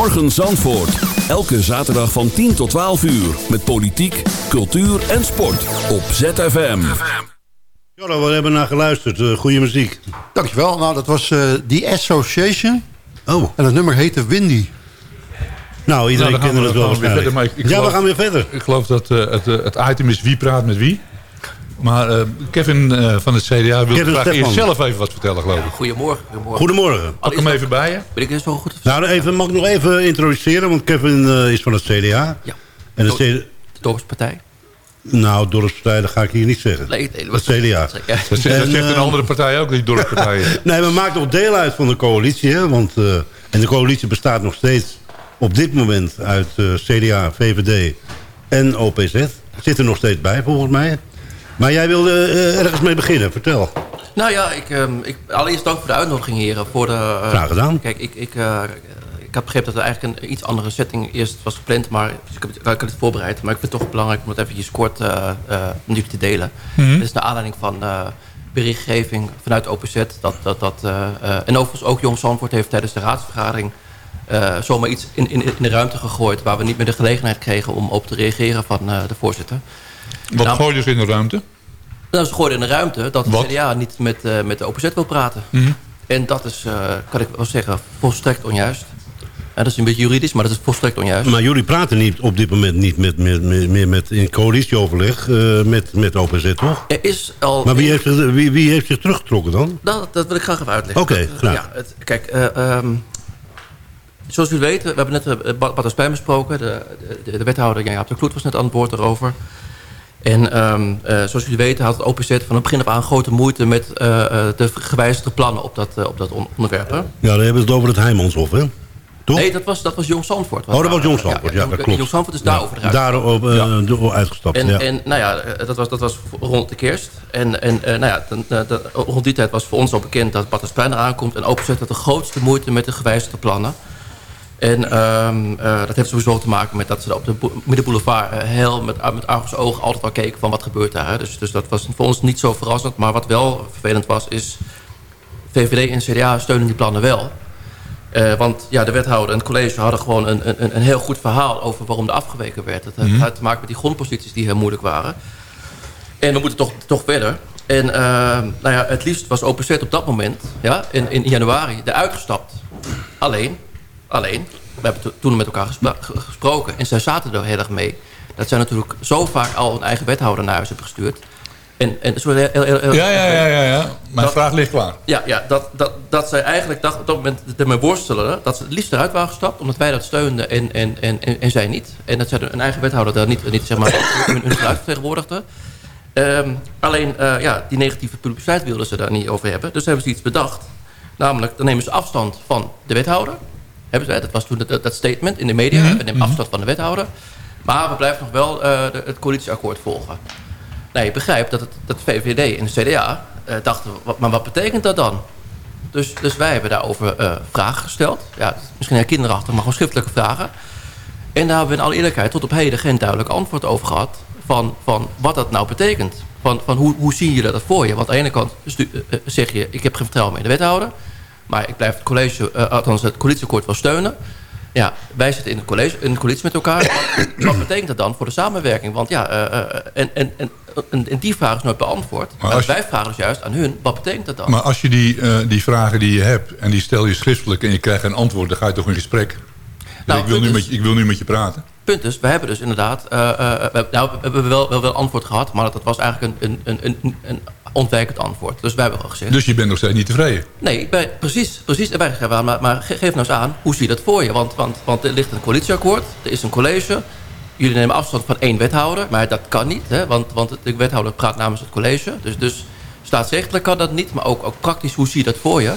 Goedemorgen Zandvoort. Elke zaterdag van 10 tot 12 uur. Met politiek, cultuur en sport. Op ZFM. Jolo, we hebben naar geluisterd. Uh, goede muziek. Dankjewel. Nou, dat was uh, The Association. Oh. En het nummer heette Windy. Nou, iedereen Nou, kent gaan het we- wel we weer verder, maar ik- ik ja, geloof- we gaan weer verder. Ik geloof dat eh, het, eh, het item is wie praat met wie. Maar eh, Kevin eh, van het CDA wil graag eerst zelf even wat vertellen, geloof ik. Goedemorgen. Goedemorgen. Goedemorgen. Pak hem even bij je. Ben ik er zo goed? Nou, even, mag ik nog even introduceren, want Kevin eh, is van het CDA. Ja. En CDA... De Dorpspartij? Nou, dorpspartij, dat ga ik hier niet zeggen. Nee, nee, Het CDA. Dat, zegt- dat En, zegt een andere partij ook, die dorpspartij. (laughs) Nee, we maken nog deel uit van de coalitie. Hè? Want, eh, en de coalitie bestaat nog steeds op dit moment uit eh, CDA, VVD en OPZ. Zit er nog steeds bij, volgens mij. Maar jij wilde eh, ergens mee beginnen, vertel. Nou ja, ik, ehm, ik, allereerst dank voor de uitnodiging, heren. Voor de, eh, Graag gedaan. Kijk, ik, ik, eh, ik had begrepen dat er eigenlijk een iets andere setting eerst was gepland. Maar dus ik, heb, het- ik had het voorbereid. Maar ik vind het toch belangrijk om het eventjes kort eh, eh, met jullie te delen. Mhm. Dit is naar aanleiding van eh, berichtgeving vanuit OPZ. Dat, dat, dat, eh, eh, en overigens ook Jong Zandvoort heeft tijdens de raadsvergadering... eh, zomaar iets in, in, in de ruimte gegooid... waar we niet meer de gelegenheid kregen om op te reageren van eh, de voorzitter. Wat Nou, gooi je dus in de ruimte? nou, ze gooiden in de ruimte dat de Wat? CDA niet met, eh, met de OPZ wil praten. Mhm. En dat is, eh, kan ik wel zeggen, volstrekt onjuist. En dat is een beetje juridisch, maar dat is volstrekt onjuist. Maar jullie praten niet op dit moment niet met, met, met, meer met, in coalitieoverleg eh, met, met OPZ, toch? Er is al... Maar wie heeft, zich- wie, wie heeft zich teruggetrokken dan? Dat, dat wil ik graag even uitleggen. Oké, graag. Ja, het, kijk, eh, ehm, zoals jullie weten, we hebben net uh, Bart Aspijn besproken. De, de, de wethouder Jan-Jaap de Kloet was net aan het woord erover. En ehm, eh, zoals jullie weten had het OPZ van het begin af aan grote moeite... met eh, eh, de gewijzigde plannen op dat, op dat on- onderwerp. hè. Ja, dan hebben we het over het Heimanshof, hè? Toch? Nee, dat was, dat was Jong Zandvoort. Oh, dat was Jong Zandvoort, ja, dat klopt. Jong Zandvoort is daarover eruit. Daarop door- uitgestapt, En, ja. en nou ja, dat was, dat was rond de kerst. En, en nou ja, dan- dan- dan- rond die tijd was voor ons al bekend dat Aspijn eraan komt. En OPZ had de grootste moeite met de gewijzigde plannen. En ehm, eh, dat heeft sowieso te maken met dat ze op de bo- Middenboulevard... eh, heel met, met argusogen ogen altijd al keken van wat gebeurt daar. Hè? Dus, dus dat was voor ons niet zo verrassend. Maar wat wel vervelend was, is... VVD en CDA steunen die plannen wel. Eh, want ja, de wethouder en het college hadden gewoon een, een, een heel goed verhaal... over waarom er afgeweken werd. Het Mhm. had te maken met die grondposities die heel moeilijk waren. En we moeten toch, toch verder. En eh, nou ja, het liefst was OPZ op dat moment, ja, in, in januari, eruit gestapt. Alleen, alleen, we hebben to- toen met elkaar gesproken... en zij zaten er heel erg mee... dat zij natuurlijk zo vaak al een eigen wethouder naar huis hebben gestuurd... En, en heel, heel, heel- heel- Ja, ja, ja, ja. ja. Mijn Dat- vraag ligt klaar. ja, ja dat, dat, dat zij eigenlijk dacht, op dat moment ermee worstelen... dat ze het liefst eruit waren gestapt, omdat wij dat steunden en, en, en, en, en zij niet. En dat zij een eigen wethouder daar niet, niet zeg maar, hun, hun geluid vertegenwoordigde. Ehm, alleen, eh, ja, die negatieve publiciteit wilden ze daar niet over hebben. Dus hebben ze iets bedacht. Namelijk, dan nemen ze afstand van de wethouder. Hebben ze, dat was toen dat, dat statement in de media. Mhm, We nemen afstand van de wethouder. Maar we blijven nog wel eh, de- het coalitieakkoord volgen. Nou, je begrijpt dat, het, dat VVD en de CDA eh, dachten... Wat, maar wat betekent dat dan? Dus, dus wij hebben daarover eh, vragen gesteld. Ja, misschien heel kinderachtig, maar gewoon schriftelijke vragen. En daar hebben we in alle eerlijkheid tot op heden geen duidelijk antwoord over gehad... van, van wat dat nou betekent. Van, van hoe, hoe zien jullie dat voor je? Want aan de ene kant zeg je... ik heb geen vertrouwen meer in de wethouder... maar ik blijf het, college, eh, althans het coalitieakkoord wel steunen... Ja, wij zitten in de, college, in de coalitie met elkaar. Wat, (clears throat) wat betekent dat dan voor de samenwerking? Want ja, eh, en, en, en, en, die vraag is nooit beantwoord. Maar, als je- wij vragen dus juist aan hun, wat betekent dat dan? Maar als je die, die vragen die je hebt en die stel je schriftelijk en je krijgt een antwoord, dan ga je toch in gesprek. Dus Nou, ik, wil nu met, je- ik wil nu met je praten. punt is, we hebben dus inderdaad... we, nou, we hebben wel, wel, wel antwoord gehad... maar dat was eigenlijk een, een, een, een, een ontwijkend antwoord. Dus wij hebben al gezegd... Dus je bent nog steeds niet tevreden. Nee, precies. precies en wij maar, maar ge- geef nou eens aan, hoe zie je dat voor je? Want, want, want er ligt een coalitieakkoord, er is een college... Jullie nemen afstand van één wethouder, maar dat kan niet. Hè? Want, want de wethouder praat namens het college. Dus, dus staatsrechtelijk kan dat niet, maar ook, ook praktisch, hoe zie je dat voor je?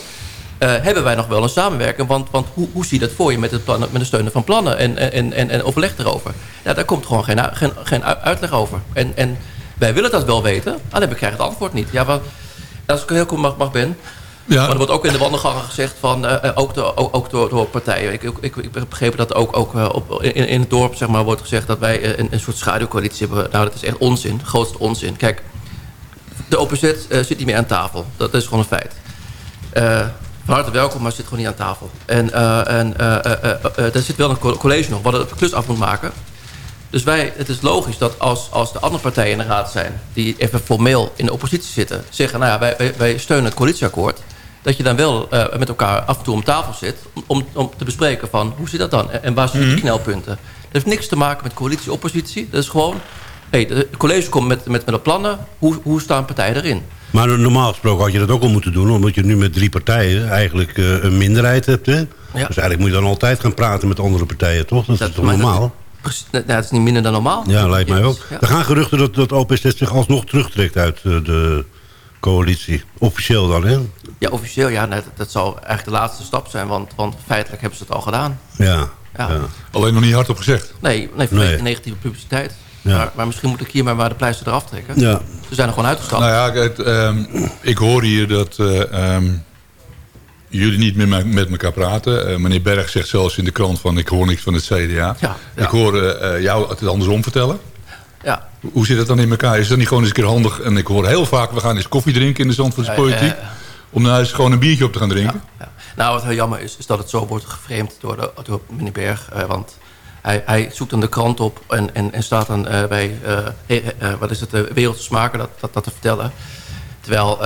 Eh, hebben wij nog wel een samenwerking? Want, want hoe, hoe zie je dat voor je met het, plannen, met het steunen van plannen en, en, en, en overleg erover? Ja, daar komt gewoon geen, geen, geen uitleg over. En, en wij willen dat wel weten, alleen we krijgen het antwoord niet. Ja, wat, als ik heel goed mag, mag ben... Ja. Maar er wordt ook in de wandelgangen gezegd van eh, eh, ook, de, ook, ook door, door partijen. Ik, ik, ik, ik begrepen dat ook, ook eh, op, in, in het dorp zeg maar, wordt gezegd dat wij een, een soort schaduwcoalitie hebben. Nou, dat is echt onzin. Grootste onzin. Kijk, de OPZ zit niet meer aan tafel. Dat is gewoon een feit. Van harte welkom, maar zit gewoon niet aan tafel. En, en er zit wel een college nog wat de klus af moet maken. Dus wij, het is logisch dat als, als de andere partijen in de raad zijn... die even formeel in de oppositie zitten... zeggen, nou ja, wij, wij, steunen het coalitieakkoord... dat je dan wel met elkaar af en toe om tafel zit... om, om te bespreken van, hoe zit dat dan? En waar zijn -hmm. die knelpunten? Dat heeft niks te maken met coalitie-oppositie. Dat is gewoon, hey, het college komt met, met, met de plannen... hoe, hoe staan partijen erin? Maar normaal gesproken had je dat ook al moeten doen... omdat je nu met drie partijen eigenlijk uh, een minderheid hebt. Hè? Ja. Dus eigenlijk moet je dan altijd gaan praten met andere partijen, toch? Dat, dat is toch normaal? Dat, dat is niet minder dan normaal. Ja, lijkt mij ook. Ja. Er gaan geruchten dat, dat OPZ zich alsnog terugtrekt uit uh, de coalitie. Officieel dan, hè? Ja, officieel, ja. Dat, dat zal eigenlijk de laatste stap zijn. Want, want feitelijk hebben ze het al gedaan. Ja. ja. Alleen nog niet hardop gezegd? Nee, nee vanwege nee. negatieve publiciteit. Ja. Maar, maar, misschien moet ik hier maar, maar de pleister eraf trekken. Ja. Ze zijn er gewoon uitgestapt. Nou ja, het, um, ik hoor hier dat uh, um, jullie niet meer met elkaar praten. Uh, meneer Berg zegt zelfs in de krant van ik hoor niks van het CDA. Ja, ja. Ik hoor uh, jou het andersom vertellen. Ja. Hoe zit het dan in elkaar? Is dat niet gewoon eens een keer handig? En ik hoor heel vaak, we gaan eens koffie drinken in de Zandvoortse politiek. om nou eens gewoon een biertje op te gaan drinken. Nou, wat heel jammer is, is dat het zo wordt geframed door, de, door meneer Berg. want hij, hij, zoekt dan de krant op en, en, en staat dan bij, wat is het, de wereld te smaken, dat, dat, dat te vertellen. Terwijl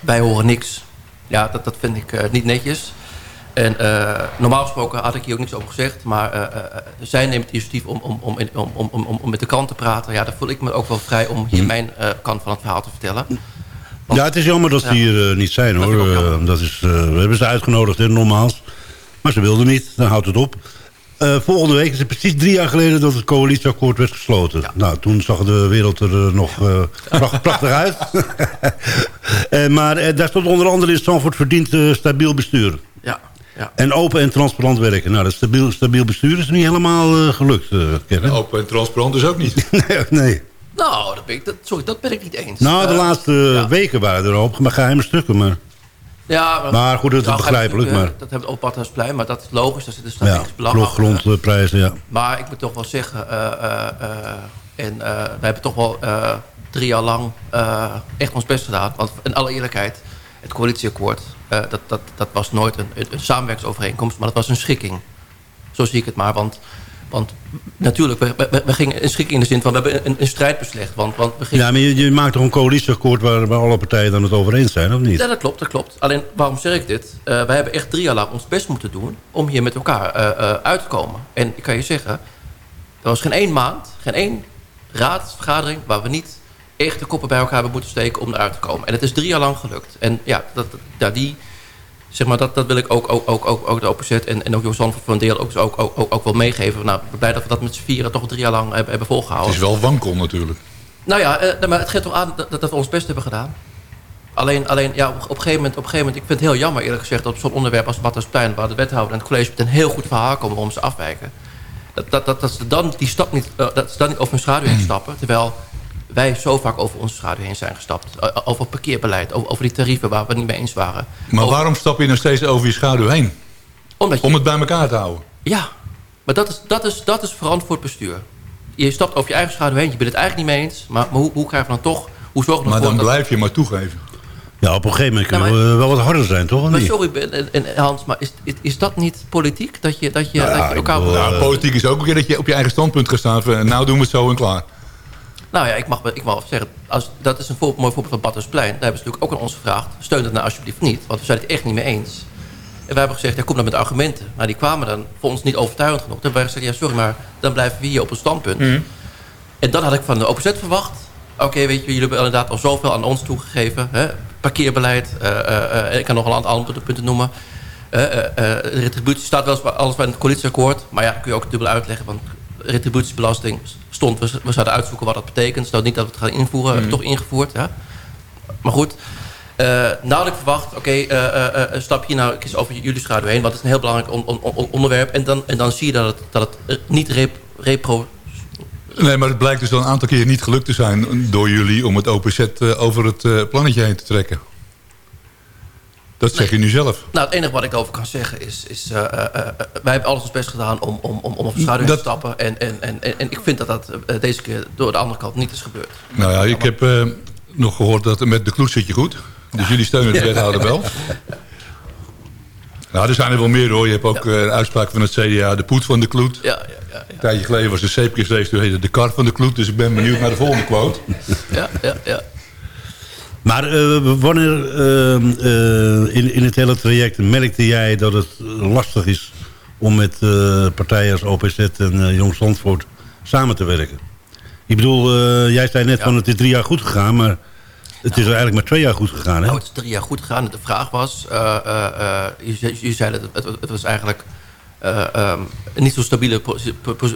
wij horen niks. Ja, dat, dat vind ik niet netjes. En normaal gesproken had ik hier ook niks over gezegd. Maar zij neemt het initiatief om, om, om, om, om, om, om met de krant te praten. Ja, daar voel ik me ook wel vrij om hier mijn kant van het verhaal te vertellen. Ja, het is jammer dat ze hier niet zijn hoor. Dat, dat is, we hebben ze uitgenodigd in normaals. Maar ze wilden niet, dan houdt het op. Volgende week is het precies drie jaar geleden dat het coalitieakkoord werd gesloten. Ja. Nou, toen zag de wereld er nog prachtig uit. (laughs) maar daar stond onder andere in Stanford verdient stabiel bestuur. Ja. Ja. En open en transparant werken. Nou, dat stabiel, stabiel bestuur is niet helemaal gelukt, uh, Open en transparant is ook niet. (laughs) nee, nee. Nou, dat ben ik, dat, sorry, dat ben ik niet eens. Nou, de laatste ja. weken waren er ook geheime stukken, maar... Ja, maar, maar goed, dat is begrijpelijk. Maar... Dat hebben we op Badhuisplein, maar dat is logisch. Daar zit een strategisch ja, belang grondprijzen, ja. Maar ik moet toch wel zeggen... Uh, uh, en we hebben toch wel drie jaar lang echt ons best gedaan. Want in alle eerlijkheid, het coalitieakkoord... dat, dat, dat was nooit een, een samenwerkingsovereenkomst, maar dat was een schikking. Zo zie ik het maar, want want natuurlijk, we, we, we gingen een schik in de zin van... we hebben een, een strijd beslecht. Want, want we gingen... Ja, maar je, je, maakt toch een coalitieakkoord... Waar, waar alle partijen dan het over eens zijn, of niet? Ja, dat klopt, dat klopt. Alleen, waarom zeg ik dit? Uh, wij hebben echt drie jaar lang ons best moeten doen... om hier met elkaar uh, uh, uit te komen. En ik kan je zeggen... er was geen één maand, geen één raadsvergadering... waar we niet echt de koppen bij elkaar hebben moeten steken om eruit te komen. En het is drie jaar lang gelukt. En ja, dat, ja die zeg maar, dat, dat wil ik ook, ook, ook, ook, ook de OPZ en, en ook voor een deel ook, ook, ook, ook wel meegeven. Nou, blij dat we dat met z'n vieren toch drie jaar lang hebben, hebben volgehouden. Het is wel wankel natuurlijk. Nou ja, eh, maar het geeft toch aan dat, dat we ons best hebben gedaan. Alleen, alleen ja, op, op, een gegeven moment, op een gegeven moment, ik vind het heel jammer eerlijk gezegd... dat op zo'n onderwerp als Battersplein, waar de wethouder en het college... met een heel goed verhaal komen waarom ze afwijken. Dat, dat, dat, dat ze dan die stap niet, uh, dat ze dan niet over hun schaduw heen stappen. Terwijl wij zo vaak over onze schaduw heen zijn gestapt. Over parkeerbeleid, over, over die tarieven waar we het niet mee eens waren. Maar over... waarom stap je nog steeds over je schaduw heen? Omdat je... Om het bij elkaar te houden? Ja, maar dat is, dat is, dat is verantwoord bestuur. Je stapt over je eigen schaduw heen, je bent het eigenlijk niet mee eens. Maar, maar hoe, hoe krijg je dan toch... Hoe zorg maar dan blijf je maar toegeven. Ja, op een gegeven moment kunnen nou, we wel wat harder zijn, toch? Maar sorry, en, en Hans, maar is, is, is, dat niet politiek? Dat je, dat je, nou, dat je elkaar... Nou, politiek is ook een keer dat je op je eigen standpunt gaat staan. Nou doen we het zo en klaar. Nou ja, ik mag, ik mag zeggen, als, dat is een voor, mooi voorbeeld van Battersplein. Daar hebben ze natuurlijk ook aan ons gevraagd. Steun het nou alsjeblieft niet, want we zijn het echt niet mee eens. En wij hebben gezegd, ja, kom dan met argumenten. Maar die kwamen dan voor ons niet overtuigend genoeg. Toen hebben wij gezegd, ja, sorry, maar dan blijven we hier op een standpunt. Mm. En dan had ik van de OPZ verwacht. Oké, weet je, jullie hebben inderdaad al zoveel aan ons toegegeven. Hè? Parkeerbeleid, uh, uh, ik kan nog een aantal andere punten noemen. de retributie staat wel eens alles bij het coalitieakkoord. Maar ja, kun je ook dubbel uitleggen. Want retributiebelasting stond. We, we zouden uitzoeken wat dat betekent. Nou, niet dat we het gaan invoeren. Hebben we toch ingevoerd. Ja? Maar goed. Uh, verwacht, oké, okay, uh, uh, stap hier nou eens over jullie schaduw heen. Want het is een heel belangrijk on on onderwerp. En dan, en dan zie je dat het, dat het niet rep repro... Nee, maar het blijkt dus al een aantal keer niet gelukt te zijn door jullie... om het OPZ over het plannetje heen te trekken. Dat zeg je nu zelf. Nou, het enige wat ik over kan zeggen is... is uh, uh, wij hebben alles ons best gedaan om, om, om, om op schaduw dat... te stappen. En, en, en, en ik vind dat dat deze keer door de andere kant niet is gebeurd. Nou ja, ik heb nog gehoord dat met de kloes zit je goed. Dus jullie steunen de wethouder wel. Nou, er zijn er wel meer hoor. Je hebt ook uh, uitspraak van het CDA, de poet van de kloet. Ja, ja, ja, Een tijdje geleden was de zeepkisrace, toen heette de kar van de kloet. Dus ik ben benieuwd naar de volgende quote. Ja, ja, ja. Maar uh, wanneer uh, in, in het hele traject merkte jij dat het lastig is om met partijen als OPZ en Jong Zandvoort samen te werken? Ik bedoel, jij zei net ja. van het is drie jaar goed gegaan, maar het is eigenlijk maar twee jaar goed gegaan, hè? Nou, het is drie jaar goed gegaan. De vraag was, uh, uh, uh, je, je, zei dat het, het, was eigenlijk um, een niet zo stabiele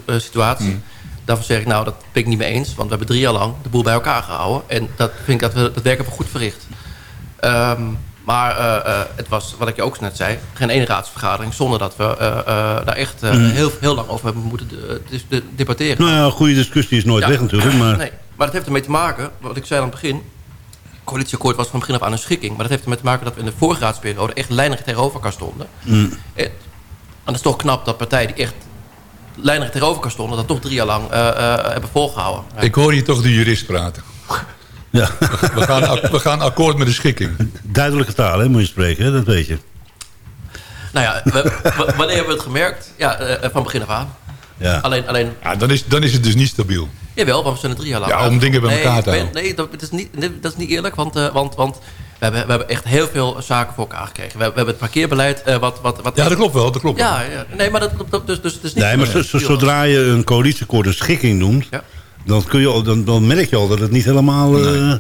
situatie. Mm. Daarvoor zeg ik, nou, dat ben ik niet mee eens. Want we hebben drie jaar lang de boel bij elkaar gehouden. En dat vind ik dat we dat werk hebben goed verricht. Um, maar het was, wat ik je ook net zei, geen ene raadsvergadering... zonder dat we daar echt mm. heel, heel lang over hebben moeten debatteren. Nou ja, een goede discussie is nooit ja, weg natuurlijk. Maar... Nee, maar dat heeft ermee te maken, wat ik zei aan het begin coalitieakkoord was van begin af aan een schikking. Maar dat heeft ermee te maken dat we in de vorige raadsperiode echt lijnig tegenover elkaar stonden. Mm. En, en dat is toch knap dat partijen die echt lijnig tegenover elkaar stonden... dat toch drie jaar lang uh, uh, hebben volgehouden. Ik hoor hier toch de jurist praten. Ja. (laughs) We, gaan, we gaan akkoord met de schikking. Duidelijke taal, hè, moet je spreken, hè? dat weet je. Nou ja, we, wanneer hebben we het gemerkt? Ja, uh, van begin af aan. Ja. Alleen, alleen... Ja, dan, is, dan is het dus niet stabiel. Jawel, want we zijn er drie jaar lang. Ja, om dingen bij elkaar te houden. Nee, dat is, niet, dat is niet eerlijk, want, uh, want, want we, hebben, we hebben echt heel veel zaken voor elkaar gekregen. We, we hebben het parkeerbeleid uh, wat, wat, wat... Ja, dat klopt wel, dat klopt ja, ja, nee, maar dat, dat, dus, dus het is niet... Nee, maar zodra je een coalitieakkoord een schikking noemt... Ja. Dan, kun je, dan, dan merk je al dat het niet helemaal... Nee. Uh,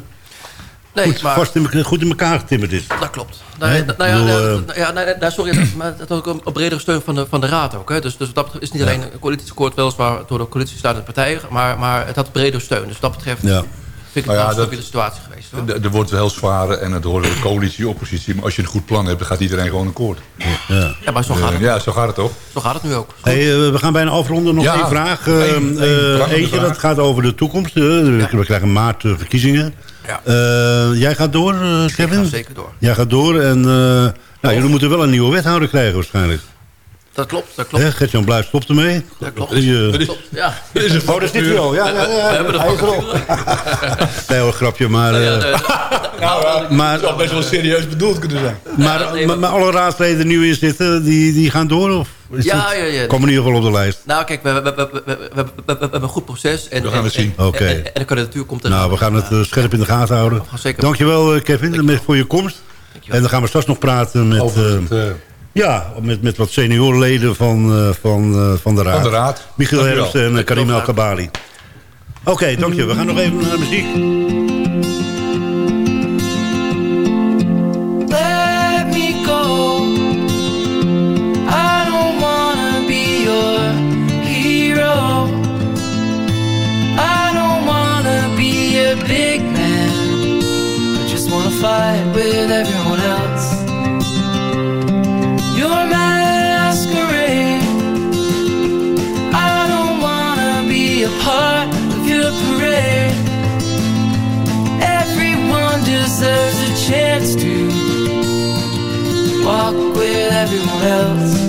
Nee, goed, maar, vast in, goed in elkaar getimmerd is. Dat klopt. Nou, nou, ja, ja, sorry, maar het ook een bredere steun van de, van de Raad ook. Hè. Dus, dus dat is niet alleen een coalitie akkoord weliswaar door de coalitiestaande partijen... Maar, maar het had breder steun. Dus dat betreft ja. Vind ik nou een stabiele situatie geweest. Hoor. Er wordt wel heel zwaar en het hoort de coalitie, oppositie. Maar als je een goed plan hebt, dan gaat iedereen gewoon akkoord. Ja, ja maar zo gaat het. Ja, zo gaat het toch? Zo gaat het nu ook. Hey, uh, we gaan bijna afronden. Nog één vraag. Uh, uh, eentje, dat gaat over de toekomst. We krijgen maart verkiezingen. Ja. Uh, jij gaat door, uh, Kevin? Ik ga zeker door. Jij gaat door en uh, nou, jullie moeten wel een nieuwe wethouder krijgen waarschijnlijk. Dat klopt, dat klopt. Gert-Jan Bluis stopt ermee. Dat klopt. Dat klopt. Ja. Is het oh, dat is dit wel. Ja, ja, ja, We hebben de vacature. nee hoor, grapje, maar... Uh, ja, nou, nou, maar, het zou best wel serieus bedoeld kunnen zijn. Maar, maar, maar alle raadsleden die nu in zitten, die, die gaan door? Of is ja, ja, ja. Komen in ieder geval op de lijst. Nou kijk, we, we, we, we, we hebben een goed proces. En, we gaan het zien. Oké. En, de kandidatuur komt er. Nou, we gaan het uh, scherp in de gaten houden. Dankjewel Kevin voor je komst. Dankjewel. En dan gaan we straks nog praten met... Ja, met, met wat seniorenleden van, uh, van, uh, van de Raad. Van de Raad. Michiel Herfst en uh, Karim El-Kabali. Oké, okay, dank je. We gaan nog even naar de muziek. Else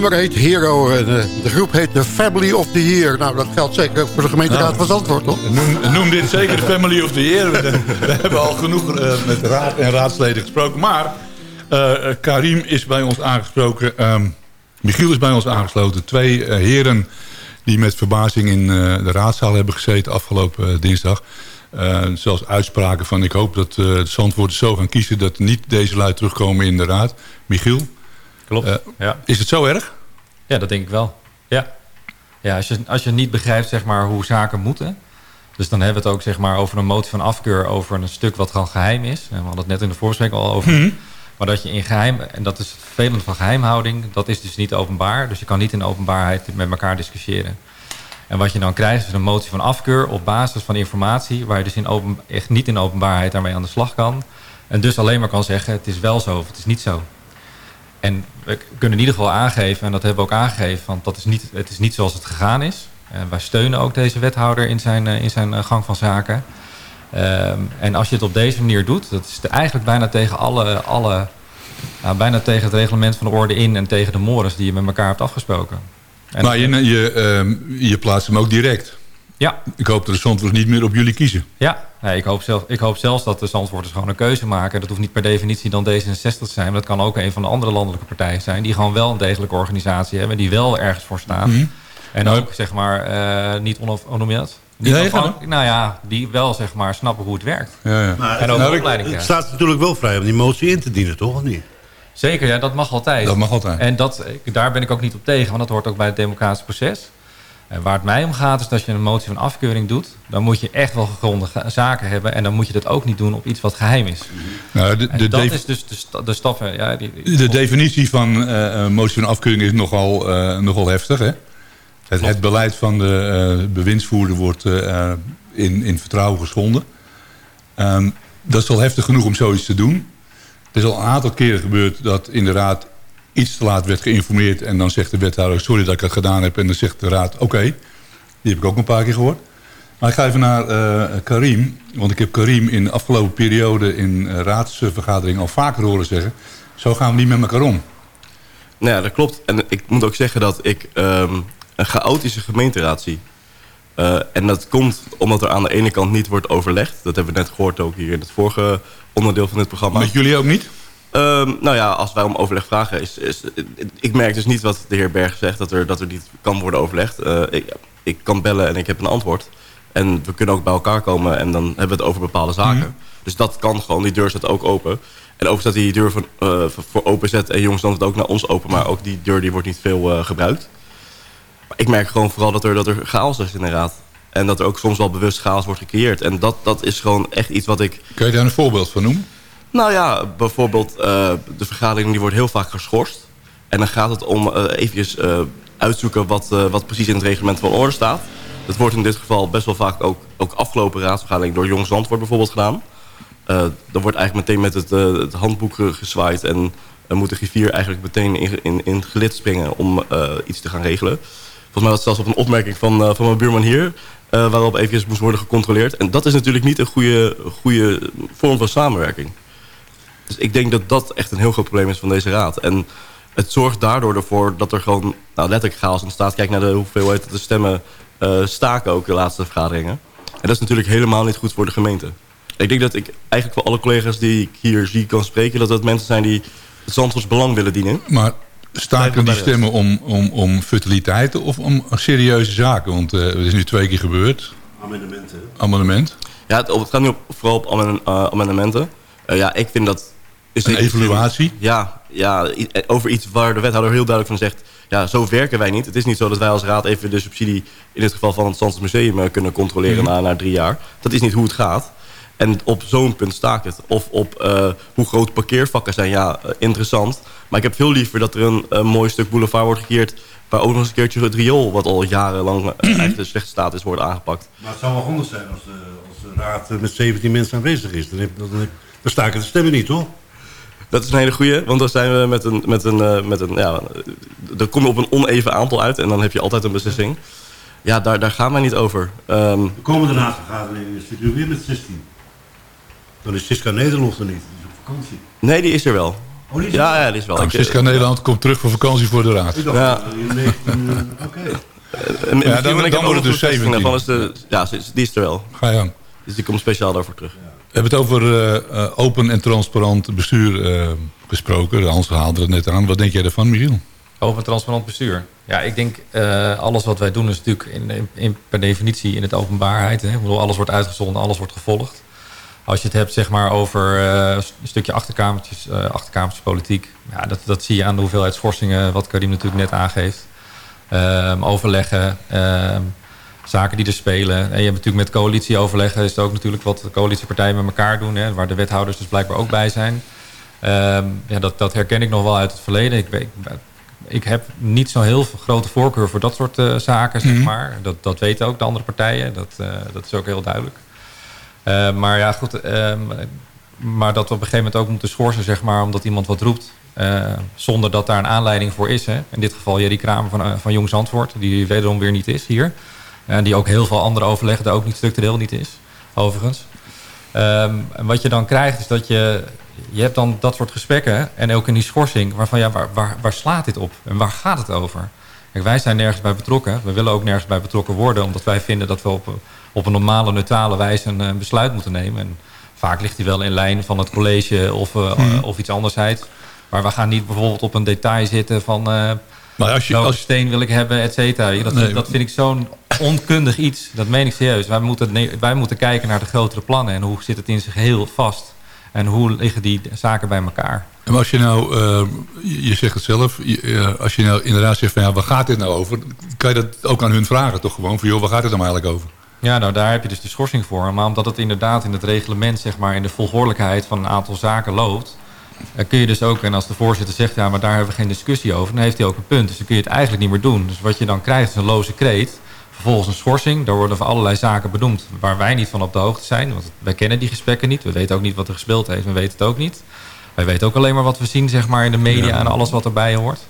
nummer heet Hero. En, uh, de groep heet The Family of the Year. Nou, dat geldt zeker voor de gemeenteraad nou, van Zandvoort, toch? Noem, noem, dit zeker de Family of the Year. We, we hebben al genoeg uh, met raad en raadsleden gesproken. Maar uh, Karim is bij ons aangesproken. Um, Michiel is bij ons aangesloten. Twee heren die met verbazing in de raadzaal hebben gezeten afgelopen dinsdag. zelfs uitspraken van ik hoop dat de Zandvoorters zo gaan kiezen... dat niet deze lui terugkomen in de raad. Michiel, Klopt, uh, ja. Is het zo erg? Ja, dat denk ik wel. Ja, ja als, je, als je niet begrijpt zeg maar, hoe zaken moeten... dus dan hebben we het ook zeg maar, over een motie van afkeur... over een stuk wat gewoon geheim is. En we hadden het net in de voorspreek al over... Mm -hmm. Maar dat je in geheim, en dat is het vervelend van geheimhouding... dat is dus niet openbaar. Dus je kan niet in openbaarheid met elkaar discussiëren. En wat je dan krijgt is een motie van afkeur... op basis van informatie... waar je dus in open, echt niet in openbaarheid daarmee aan de slag kan. En dus alleen maar kan zeggen... het is wel zo of het is niet zo. En we kunnen in ieder geval aangeven, en dat hebben we ook aangegeven... want dat is niet, het is niet zoals het gegaan is. Uh, wij steunen ook deze wethouder in zijn, uh, in zijn uh, gang van zaken. Um, en als je het op deze manier doet... dat is eigenlijk bijna tegen alle... alle nou, bijna tegen het reglement van de orde in... en tegen de mores die je met elkaar hebt afgesproken. En maar je, je, um, je plaatst hem ook direct. Ja. Ik hoop dat de Zandvoorters niet meer op jullie kiezen. Ja, nee, ik, hoop zelf, ik hoop zelfs dat de Zandvoorters gewoon een keuze maken. Dat hoeft niet per definitie dan D66 te zijn. Maar dat kan ook een van de andere landelijke partijen zijn... die gewoon wel een degelijke organisatie hebben... die wel ergens voor staan. Mm -hmm. En nou, ook, zeg maar, uh, niet onafhankelijk... Niet nee, nou ja, die wel zeg maar snappen hoe het werkt. Ja, ja. Maar, en ook nou, opleiding. Het staat natuurlijk wel vrij om die motie in te dienen, toch? Of niet? Zeker, ja, dat mag altijd. Dat mag altijd. En dat, daar ben ik ook niet op tegen, want dat hoort ook bij het democratisch proces. Waar het mij om gaat is dat als je een motie van afkeuring doet... dan moet je echt wel gegronde zaken hebben... en dan moet je dat ook niet doen op iets wat geheim is. Nou, de, de dat is dus de, de stap... Ja, die, die, de definitie van uh, motie van afkeuring is nogal, uh, nogal heftig. Hè? Het, het, beleid van de uh, bewindsvoerder wordt in, in vertrouwen geschonden. Um, dat is al heftig genoeg om zoiets te doen. Er is al een aantal keren gebeurd dat in de raad iets te laat werd geïnformeerd... en dan zegt de wethouder, sorry dat ik het gedaan heb... en dan zegt de raad, oké. Okay. Die heb ik ook een paar keer gehoord. Maar ik ga even naar uh, Karim. Want ik heb Karim in de afgelopen periode... in uh, raadsvergadering al vaker horen zeggen... zo gaan we niet met elkaar om. Nou ja, dat klopt. En ik moet ook zeggen dat ik um, een chaotische gemeenteraad zie. Uh, en dat komt omdat er aan de ene kant niet wordt overlegd. Dat hebben we net gehoord ook hier in het vorige onderdeel van dit programma. Met jullie ook niet? Um, nou ja, als wij om overleg vragen... Is, is, ik merk dus niet wat de heer Berg zegt... dat er, dat er niet kan worden overlegd. Uh, ik, ik kan bellen en ik heb een antwoord. En we kunnen ook bij elkaar komen... en dan hebben we het over bepaalde zaken. Mm -hmm. Dus dat kan gewoon. Die deur staat ook open. En overigens staat die deur van, uh, voor openzet en jongens dan het ook naar ons open. Maar ook die deur die wordt niet veel uh, gebruikt. Maar ik merk gewoon vooral dat er, dat er chaos is in de raad. En dat er ook soms wel bewust chaos wordt gecreëerd. En dat, dat is gewoon echt iets wat ik... Kun je daar een voorbeeld van noemen? Nou ja, bijvoorbeeld uh, de vergadering die wordt heel vaak geschorst. En dan gaat het om uh, eventjes uh, uitzoeken wat, wat precies in het reglement van orde staat. Dat wordt in dit geval best wel vaak ook, ook afgelopen raadsvergadering door Jong Zandvoort bijvoorbeeld gedaan. dan wordt eigenlijk meteen met het, het handboek gezwaaid en moet de griffier eigenlijk meteen in, in, in gelid springen om iets te gaan regelen. Volgens mij was het zelfs op een opmerking van, van mijn buurman hier... waarop eventjes moest worden gecontroleerd. En dat is natuurlijk niet een goede, goede vorm van samenwerking. Dus ik denk dat dat echt een heel groot probleem is van deze raad. En het zorgt daardoor ervoor dat er gewoon nou, letterlijk chaos ontstaat. Kijk naar de hoeveelheid de stemmen uh, staken ook de laatste vergaderingen. En dat is natuurlijk helemaal niet goed voor de gemeente. Ik denk dat ik eigenlijk voor alle collega's die ik hier zie kan spreken... dat dat mensen zijn die het Zandvoorts belang willen dienen. Maar staken die stemmen om, om, om futiliteiten of om serieuze zaken? Want uh, het is nu twee keer gebeurd. Amendementen. Amendement. Ja, het, het gaat nu op, vooral op amendementen. Uh, ja, ik vind dat is een evaluatie? Ja, ja, over iets waar de wethouder heel duidelijk van zegt... ja, zo werken wij niet. Het is niet zo dat wij als raad even de subsidie... in dit geval van het Zandse Museum kunnen controleren mm -hmm. na, na drie jaar. Dat is niet hoe het gaat. En op zo'n punt sta ik het. Of op uh, hoe groot parkeervakken zijn, ja, uh, interessant. Maar ik heb veel liever dat er een uh, mooi stuk boulevard wordt gekeerd... waar ook nog eens een keertje het riool... wat al jarenlang eigenlijk de slechte staat is, wordt aangepakt. Maar het zou wel anders zijn als de, als de raad met 17 mensen aanwezig is. Dan, heb, dan, dan staken de stemmen niet, toch? Dat is een hele goeie, want dan zijn we met een, met een, uh, met een ja, dan kom je op een oneven aantal uit en dan heb je altijd een beslissing. Ja, daar, daar gaan wij niet over. Um, de komende raadsvergadering zit u weer met 16. Dan is Siska Nederland er niet, die is op vakantie. Nee, die is er wel. Ja, ja, die is wel. Nou, Siska Nederland komt terug van vakantie voor de raad. Ja. Oké. (laughs) Ja, dan- dan het wordt het dus overbevestiging 17. daarvan is de, ja, die is er wel. Ga je gang. Dus die komt speciaal daarvoor terug. We hebben het over eh, eh, open en transparant bestuur eh, gesproken. Hans haalde het net aan. Wat denk jij daarvan, Michiel? Over transparant bestuur. Ja, ik denk uh, alles wat wij doen is natuurlijk in, in, per definitie in het openbaarheid. Hè. Ik bedoel, alles wordt uitgezonden, alles wordt gevolgd. Als je het hebt zeg maar, over een stukje achterkamertjes, uh, achterkamertjespolitiek. Ja, dat, dat zie je aan de hoeveelheid schorsingen, wat Karim natuurlijk net aangeeft. Um, overleggen, um, zaken die er spelen. En je hebt natuurlijk met coalitieoverleggen... is het ook natuurlijk wat de coalitiepartijen met elkaar doen... Hè, waar de wethouders dus blijkbaar ook bij zijn. Um, ja, dat, dat herken ik nog wel uit het verleden. Ik, ik, ik heb niet zo'n heel grote voorkeur voor dat soort uh, zaken, zeg maar. Dat, dat weten ook de andere partijen. Dat, uh, dat is ook heel duidelijk. Uh, maar ja, goed. maar dat we op een gegeven moment ook moeten schorsen, zeg maar... omdat iemand wat roept... Uh, zonder dat daar een aanleiding voor is. Hè. In dit geval Jerry Kramer van, van Jong Zandvoort. Die wederom weer niet is hier. En die ook heel veel andere overleggen daar ook niet structureel niet is. Overigens. Um, en wat je dan krijgt is dat je... Je hebt dan dat soort gesprekken. En ook in die schorsing. Waarvan ja, waar, waar, waar slaat dit op? En waar gaat het over? Kijk, wij zijn nergens bij betrokken. We willen ook nergens bij betrokken worden. Omdat wij vinden dat we op, op een normale, neutrale wijze een, een besluit moeten nemen. En vaak ligt die wel in lijn van het college of, uh, hmm. of iets andersheids. Maar we gaan niet bijvoorbeeld op een detail zitten van... Uh, maar als je, welke als... steen wil ik hebben, et cetera. Dat, nee, dat vind ik zo'n onkundig iets. Dat meen ik serieus. Wij moeten, wij moeten kijken naar de grotere plannen. En hoe zit het in zich heel vast. En hoe liggen die zaken bij elkaar. En als je nou, uh, je zegt het zelf... Je, uh, als je nou inderdaad zegt van ja, waar gaat dit nou over? Kan je dat ook aan hun vragen toch gewoon? Van joh, waar gaat dit nou eigenlijk over? Ja, nou daar heb je dus de schorsing voor. Maar omdat het inderdaad in het reglement... zeg maar in de volgordelijkheid van een aantal zaken loopt... Dan kun je dus ook, en als de voorzitter zegt... ja, maar daar hebben we geen discussie over... dan heeft hij ook een punt. Dus dan kun je het eigenlijk niet meer doen. Dus wat je dan krijgt is een loze kreet. Vervolgens een schorsing. Daar worden van allerlei zaken benoemd... waar wij niet van op de hoogte zijn. Want wij kennen die gesprekken niet. We weten ook niet wat er gespeeld heeft. We weten het ook niet. Wij weten ook alleen maar wat we zien zeg maar, in de media... Ja. en alles wat erbij hoort.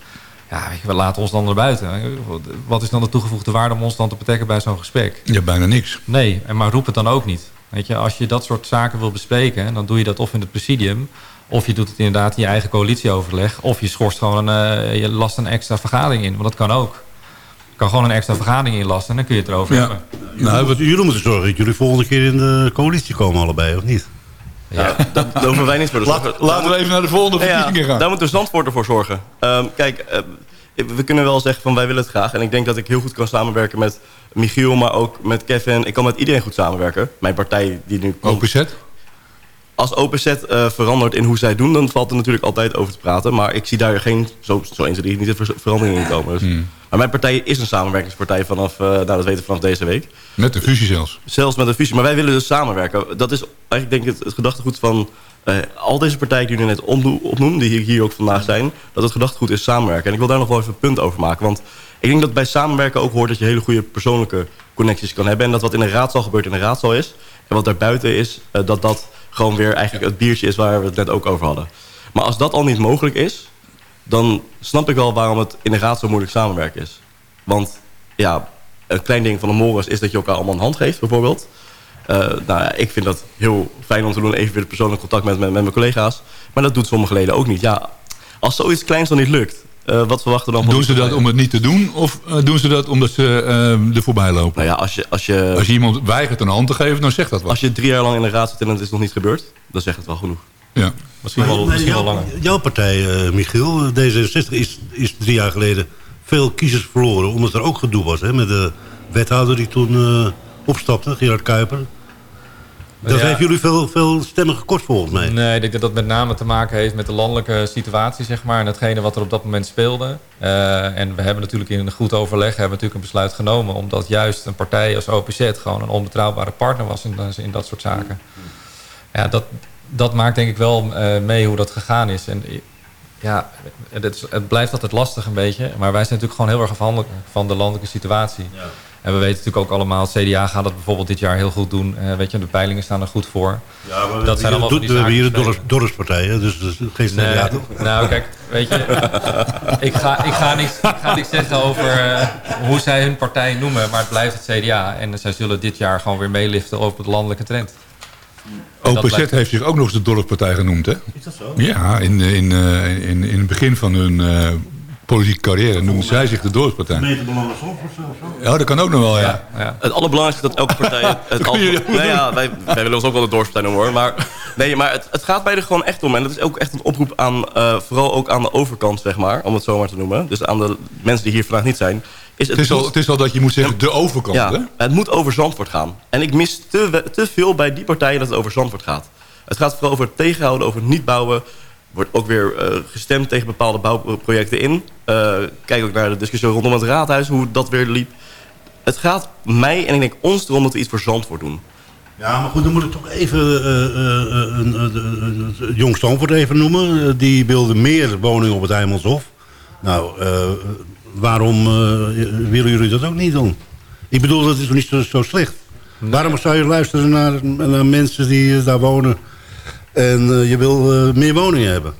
Ja, we laten ons dan naar buiten. Wat is dan de toegevoegde waarde om ons dan te betrekken bij zo'n gesprek? Ja, bijna niks. Nee, en maar roep het dan ook niet. Weet je, als je dat soort zaken wil bespreken... dan doe je dat of in het presidium... Of je doet het inderdaad in je eigen coalitieoverleg. Of je schorst gewoon een, uh, je last een extra vergadering in. Want dat kan ook. Kan gewoon een extra vergadering inlassen en dan kun je het erover ja. hebben. Nou, wat, jullie moeten zorgen dat jullie volgende keer in de coalitie komen allebei, of niet? Ja, dat, daar hoeven wij niet voor te zorgen. Laten we even naar de volgende verkiezingen ja, gaan. Daar moet de Zandvoort ervoor zorgen. Um, kijk, uh, we kunnen wel zeggen van wij willen het graag. En ik denk dat ik heel goed kan samenwerken met Michiel, maar ook met Kevin. Ik kan met iedereen goed samenwerken. Mijn partij die nu... OPZ? Als OPZ uh, verandert in hoe zij doen... dan valt er natuurlijk altijd over te praten. Maar ik zie daar geen, zo, zo eens niet de verandering in komen. Dus. Hmm. Maar mijn partij is een samenwerkingspartij vanaf, uh, nou, dat weten we vanaf deze week. Met de fusie zelfs? Zelfs met een fusie. Maar wij willen dus samenwerken. Dat is eigenlijk denk ik het, gedachtegoed van uh, al deze partijen die u net opnoemen... die hier, hier ook vandaag zijn... dat het gedachtegoed is samenwerken. En ik wil daar nog wel even een punt over maken. Want ik denk dat bij samenwerken ook hoort... dat je hele goede persoonlijke connecties kan hebben. En dat wat in een raadzaal gebeurt in een raadzaal is... en wat daarbuiten is, dat dat gewoon weer eigenlijk het biertje is waar we het net ook over hadden. Maar als dat al niet mogelijk is... dan snap ik wel waarom het in de zo moeilijk samenwerken is. Want ja, een klein ding van de Morris is dat je elkaar allemaal een hand geeft, bijvoorbeeld. Uh, nou ja, ik vind dat heel fijn om te doen. Even weer persoonlijk contact met, met, met mijn collega's. Maar dat doet sommige leden ook niet. Ja, als zoiets kleins dan niet lukt... Uh, wat verwachten dan van Doen ze dat om het niet te doen? Of uh, doen ze dat omdat ze uh, er voorbij lopen? Nou ja, als je, als, je, als je iemand weigert een hand te geven, dan zegt dat wat. Als je drie jaar lang in de raad zit en het is nog niet gebeurd... dan zegt het wel genoeg. Ja. Misschien, wel, maar, misschien jou, wel langer. Jouw partij, Michiel, D66, is, is drie jaar geleden veel kiezers verloren. Omdat er ook gedoe was hè, met de wethouder die toen opstapte, Gerard Kuiper. Dat Ja. heeft jullie veel, veel stemmen gekort volgens mij. Nee, ik denk dat dat met name te maken heeft met de landelijke situatie, zeg maar. En hetgene wat er op dat moment speelde. Uh, en we hebben natuurlijk in een goed overleg hebben we natuurlijk een besluit genomen. Omdat juist een partij als OPZ gewoon een onbetrouwbare partner was in, in dat soort zaken. Ja, dat, dat maakt denk ik wel uh, mee hoe dat gegaan is. En ja, het, is, het blijft altijd lastig een beetje. Maar wij zijn natuurlijk gewoon heel erg afhankelijk van de landelijke situatie. Ja. En we weten natuurlijk ook allemaal, CDA gaat het bijvoorbeeld dit jaar heel goed doen. Uh, weet je, de peilingen staan er goed voor. Ja, maar dat zijn allemaal doet, we hebben hier de Dorps, Dorpspartij, hè? dus dat is geen CDA nee, toch? Nou kijk, weet je, (laughs) ik ga, ik ga, niks, ik ga niks zeggen over uh, hoe zij hun partij noemen. Maar het blijft het CDA. En zij zullen dit jaar gewoon weer meeliften op het landelijke trend. En dat OPZ heeft zich ook nog eens de dorpspartij genoemd, hè? Is dat zo? Ja, in, in, eh, in, in het begin van hun eh, politieke carrière noemden zij zich de dorpspartij. Gemeentebelangen Zandvoort of zo? Ja, dat kan ook nog wel, ja. Het allerbelangrijkste is dat elke partij... Het (laughs) al- nee, ja, wij, wij willen ons ook wel de dorpspartij noemen hoor. Maar, nee, maar het, het gaat mij er gewoon echt om. En dat is ook echt een oproep aan... eh, vooral ook aan de overkant, zeg maar. Om het zo maar te noemen. Dus aan de mensen die hier vandaag niet zijn. Is Het is, al, het is al dat je moet zeggen de overkant, hè? ja, het moet over Zandvoort gaan. En ik mis te, te veel bij die partijen dat het over Zandvoort gaat. Het gaat vooral over het tegenhouden, over het niet bouwen. Wordt ook weer eh, gestemd tegen bepaalde bouwprojecten in. Eh, kijk ook naar de discussie rondom het raadhuis, hoe dat weer liep. Het gaat mij en ik denk ons erom dat we iets voor Zandvoort doen. Ja, maar goed, dan moet ik toch even eh, eh, eh, een Jong Stamford even noemen. Die wilde meer woningen op het Eimelshof. Nou, eh, waarom eh, willen jullie dat ook niet doen? Ik bedoel, dat is toch niet zo, zo slecht? Waarom zou je luisteren naar, naar mensen die daar wonen... en eh, je wil eh, meer woningen hebben?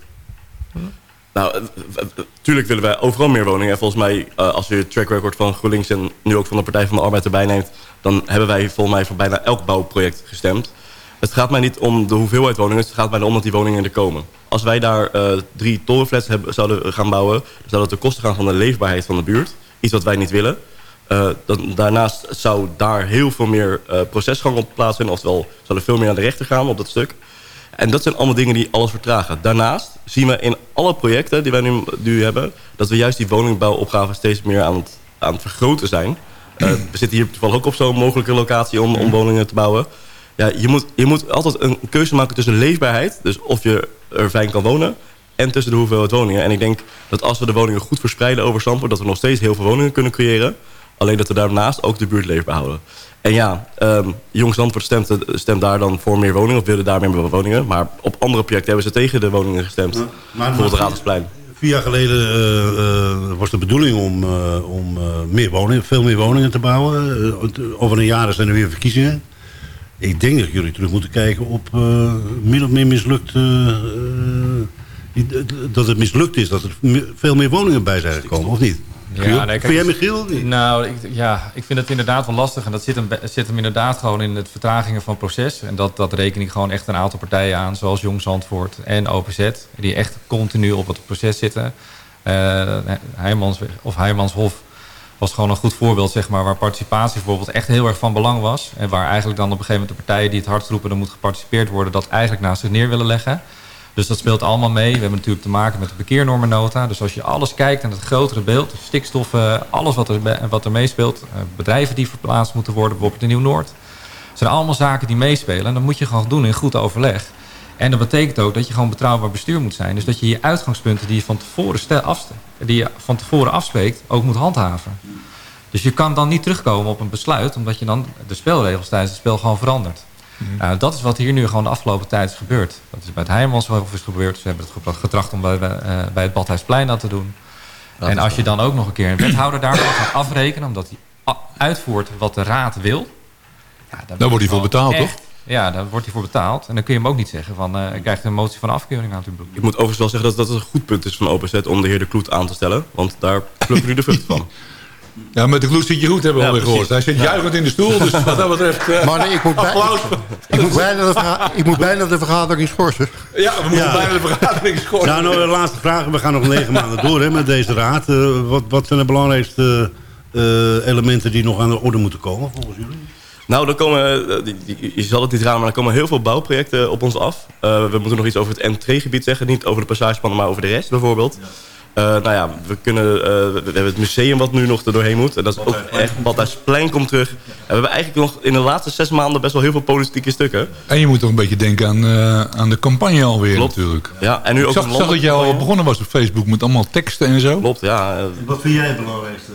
Nou, eh, eh, willen wij overal meer woningen. En volgens mij, als je het track record van GroenLinks... en nu ook van de Partij van de Arbeid erbij neemt... dan hebben wij volgens mij voor bijna elk bouwproject gestemd. Het gaat mij niet om de hoeveelheid woningen. Het gaat mij erom dat die woningen er komen. Als wij daar drie torenflats hebben, zouden gaan bouwen... dan zou dat ten koste gaan van de leefbaarheid van de buurt. Iets wat wij niet willen. Dan, daarnaast zou daar heel veel meer procesgang op plaatsvinden. Oftewel, zou er veel meer naar de rechter gaan op dat stuk. En dat zijn allemaal dingen die alles vertragen. Daarnaast zien we in alle projecten die wij nu, nu hebben... dat we juist die woningbouwopgave steeds meer aan het, aan het vergroten zijn. Eh, we zitten hier toevallig ook op zo'n mogelijke locatie om, om woningen te bouwen. Ja, je, moet, je moet altijd een keuze maken tussen leefbaarheid... dus of je er fijn kan wonen... en tussen de hoeveelheid woningen. En ik denk dat als we de woningen goed verspreiden over Zandvoort... dat we nog steeds heel veel woningen kunnen creëren... Alleen dat we daarnaast ook de buurt leefbaar houden. En ja, um, Jong Zandvoort stemt, stemt daar dan voor meer woningen... of willen daar meer woningen. Maar op andere projecten hebben ze tegen de woningen gestemd. maar- Bijvoorbeeld maar-. Vier jaar geleden eh, eh, was de bedoeling om, eh, om meer woningen, veel meer woningen te bouwen. Over een jaar zijn er weer verkiezingen. Ik denk dat jullie terug moeten kijken op eh, min of meer mislukt... dat het mislukt is, dat er veel meer woningen bij zijn gekomen, of niet? Giel? nee, Vind jij Michiel? niet? Nou, ik, ja, ik vind het inderdaad wel lastig. En dat zit hem, zit hem inderdaad gewoon in het vertragingen van het proces. En dat, dat reken ik gewoon echt een aantal partijen aan, zoals Jong Zandvoort en OPZ. Die echt continu op het proces zitten. Eh Heijmans, of Heijmanshof was gewoon een goed voorbeeld, zeg maar, waar participatie bijvoorbeeld echt heel erg van belang was. En waar eigenlijk dan op een gegeven moment de partijen die het hardst roepen, er moet geparticipeerd worden, dat eigenlijk naast zich neer willen leggen. Dus dat speelt allemaal mee. We hebben natuurlijk te maken met de bekeernormennota. Dus als je alles kijkt naar het grotere beeld, stikstof, eh, alles wat er, wat er meespeelt, eh, bedrijven die verplaatst moeten worden, bijvoorbeeld in Nieuw-Noord. Het zijn allemaal zaken die meespelen. En dat moet je gewoon doen in goed overleg. En dat betekent ook dat je gewoon betrouwbaar bestuur moet zijn. Dus dat je je uitgangspunten die je van tevoren, stel, die je van tevoren afspreekt, ook moet handhaven. Dus je kan dan niet terugkomen op een besluit, omdat je dan de spelregels tijdens het spel gewoon verandert. Nou, dat is wat hier nu gewoon de afgelopen tijd is gebeurd. Dat is bij het Heijmanshof is gebeurd. Ze hebben het getracht om bij, eh, bij het Badhuisplein dat te doen. Dat en als je dan ook nog een keer een wethouder daarvan gaat afrekenen... omdat hij uitvoert wat de raad wil... Ja, dan wordt hij voor betaald, toch? Ja, daar wordt hij voor betaald. En dan kun je hem ook niet zeggen van... eh, je krijgt een motie van afkeuring aan het bloed. Ik moet overigens wel zeggen dat dat een goed punt is van OPZ... om de heer De Kloet aan te stellen. Want daar plukken nu de vrucht van. (laughs) Ja, met de gloed zit je goed, hebben we Ja, alweer gehoord. Hij zit juichend in de stoel, dus wat dat betreft... eh, Maar nee, ik moet, bij, applaus. ik, moet bijna de ik moet bijna de vergadering schorsen. Ja, we moeten Ja. bijna de vergadering schorsen. Nou, nou, de laatste vraag. We gaan nog negen maanden door hè, met deze raad. Eh, wat, wat zijn de belangrijkste eh, elementen die nog aan de orde moeten komen volgens jullie? Nou, dan komen, die- die- je zal het niet raden, maar er komen heel veel bouwprojecten op ons af. Eh, we moeten nog iets over het entreegebied zeggen. Niet over de passagepannen, maar over de rest bijvoorbeeld. Eh, nou ja, we, kunnen, eh, we hebben het museum wat nu nog er doorheen moet. En dat is ook echt, Badhuisplein komt terug. En we hebben eigenlijk nog in de laatste zes maanden best wel heel veel politieke stukken. En je moet toch een beetje denken aan, eh, aan de campagne alweer Klopt. natuurlijk. Ja, en nu ook Ik zag, een zag dat jij al begonnen was op Facebook met allemaal teksten en zo. Klopt, ja. Wat vind jij het belangrijkste,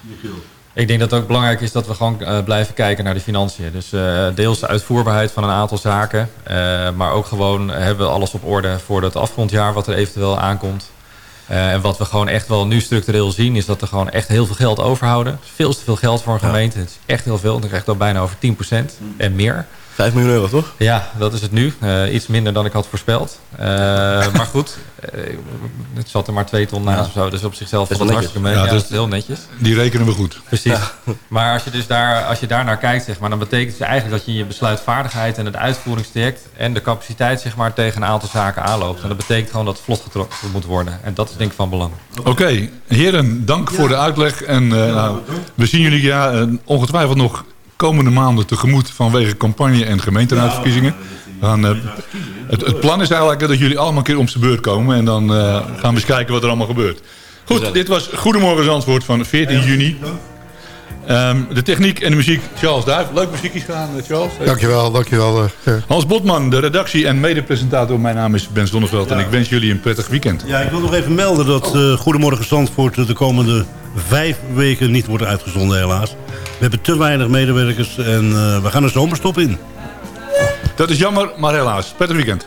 Michiel? Ik denk dat het ook belangrijk is dat we gewoon blijven kijken naar de financiën. Dus eh, deels de uitvoerbaarheid van een aantal zaken. eh, maar ook gewoon hebben we alles op orde voor het afgrondjaar wat er eventueel aankomt. Eh, en wat we gewoon echt wel nu structureel zien... is dat we gewoon echt heel veel geld overhouden. Veel te veel geld voor een gemeente. Het is echt heel veel. Dan krijg je het al bijna over 10% en meer. 5 miljoen euro, toch? Ja, dat is het nu. Uh, iets minder dan ik had voorspeld. Uh, (laughs) maar goed, uh, het zat er maar twee ton naast ja. of zo. Dus op zichzelf valt het hartstikke mee. Ja, ja, dus dat is heel netjes. Die rekenen we goed. Precies. Ja. (laughs) Maar als je dus daar, als je daar naar kijkt, zeg maar, dan betekent het eigenlijk dat je je besluitvaardigheid en het uitvoeringstraject en de capaciteit zeg maar, tegen een aantal zaken aanloopt. En dat betekent gewoon dat het vlot getrokken moet worden. En dat is denk ik van belang. Oké, okay. heren, dank voor de uitleg. En nou, we zien jullie ja, ongetwijfeld nog komende maanden tegemoet vanwege campagne en gemeenteraadsverkiezingen. Dan, uh, het, het, plan is eigenlijk dat jullie allemaal een keer om zijn beurt komen. En dan uh, gaan we eens kijken wat er allemaal gebeurt. Goed, dit was Goedemorgen Zandvoort van 14 juni. Um, de techniek en de muziek, Charles Duif. Leuk muziekjes gedaan, Charles. Dankjewel, dankjewel. Uh, Hans Botman, de redactie en mede-presentator. Mijn naam is Ben Zonneveld ja. en ik wens jullie een prettig weekend. Ja, ik wil nog even melden dat uh, Goedemorgen Zandvoort de komende vijf weken niet wordt uitgezonden helaas. We hebben te weinig medewerkers en uh, we gaan een zomerstop in. Dat is jammer, maar helaas. Prettig weekend.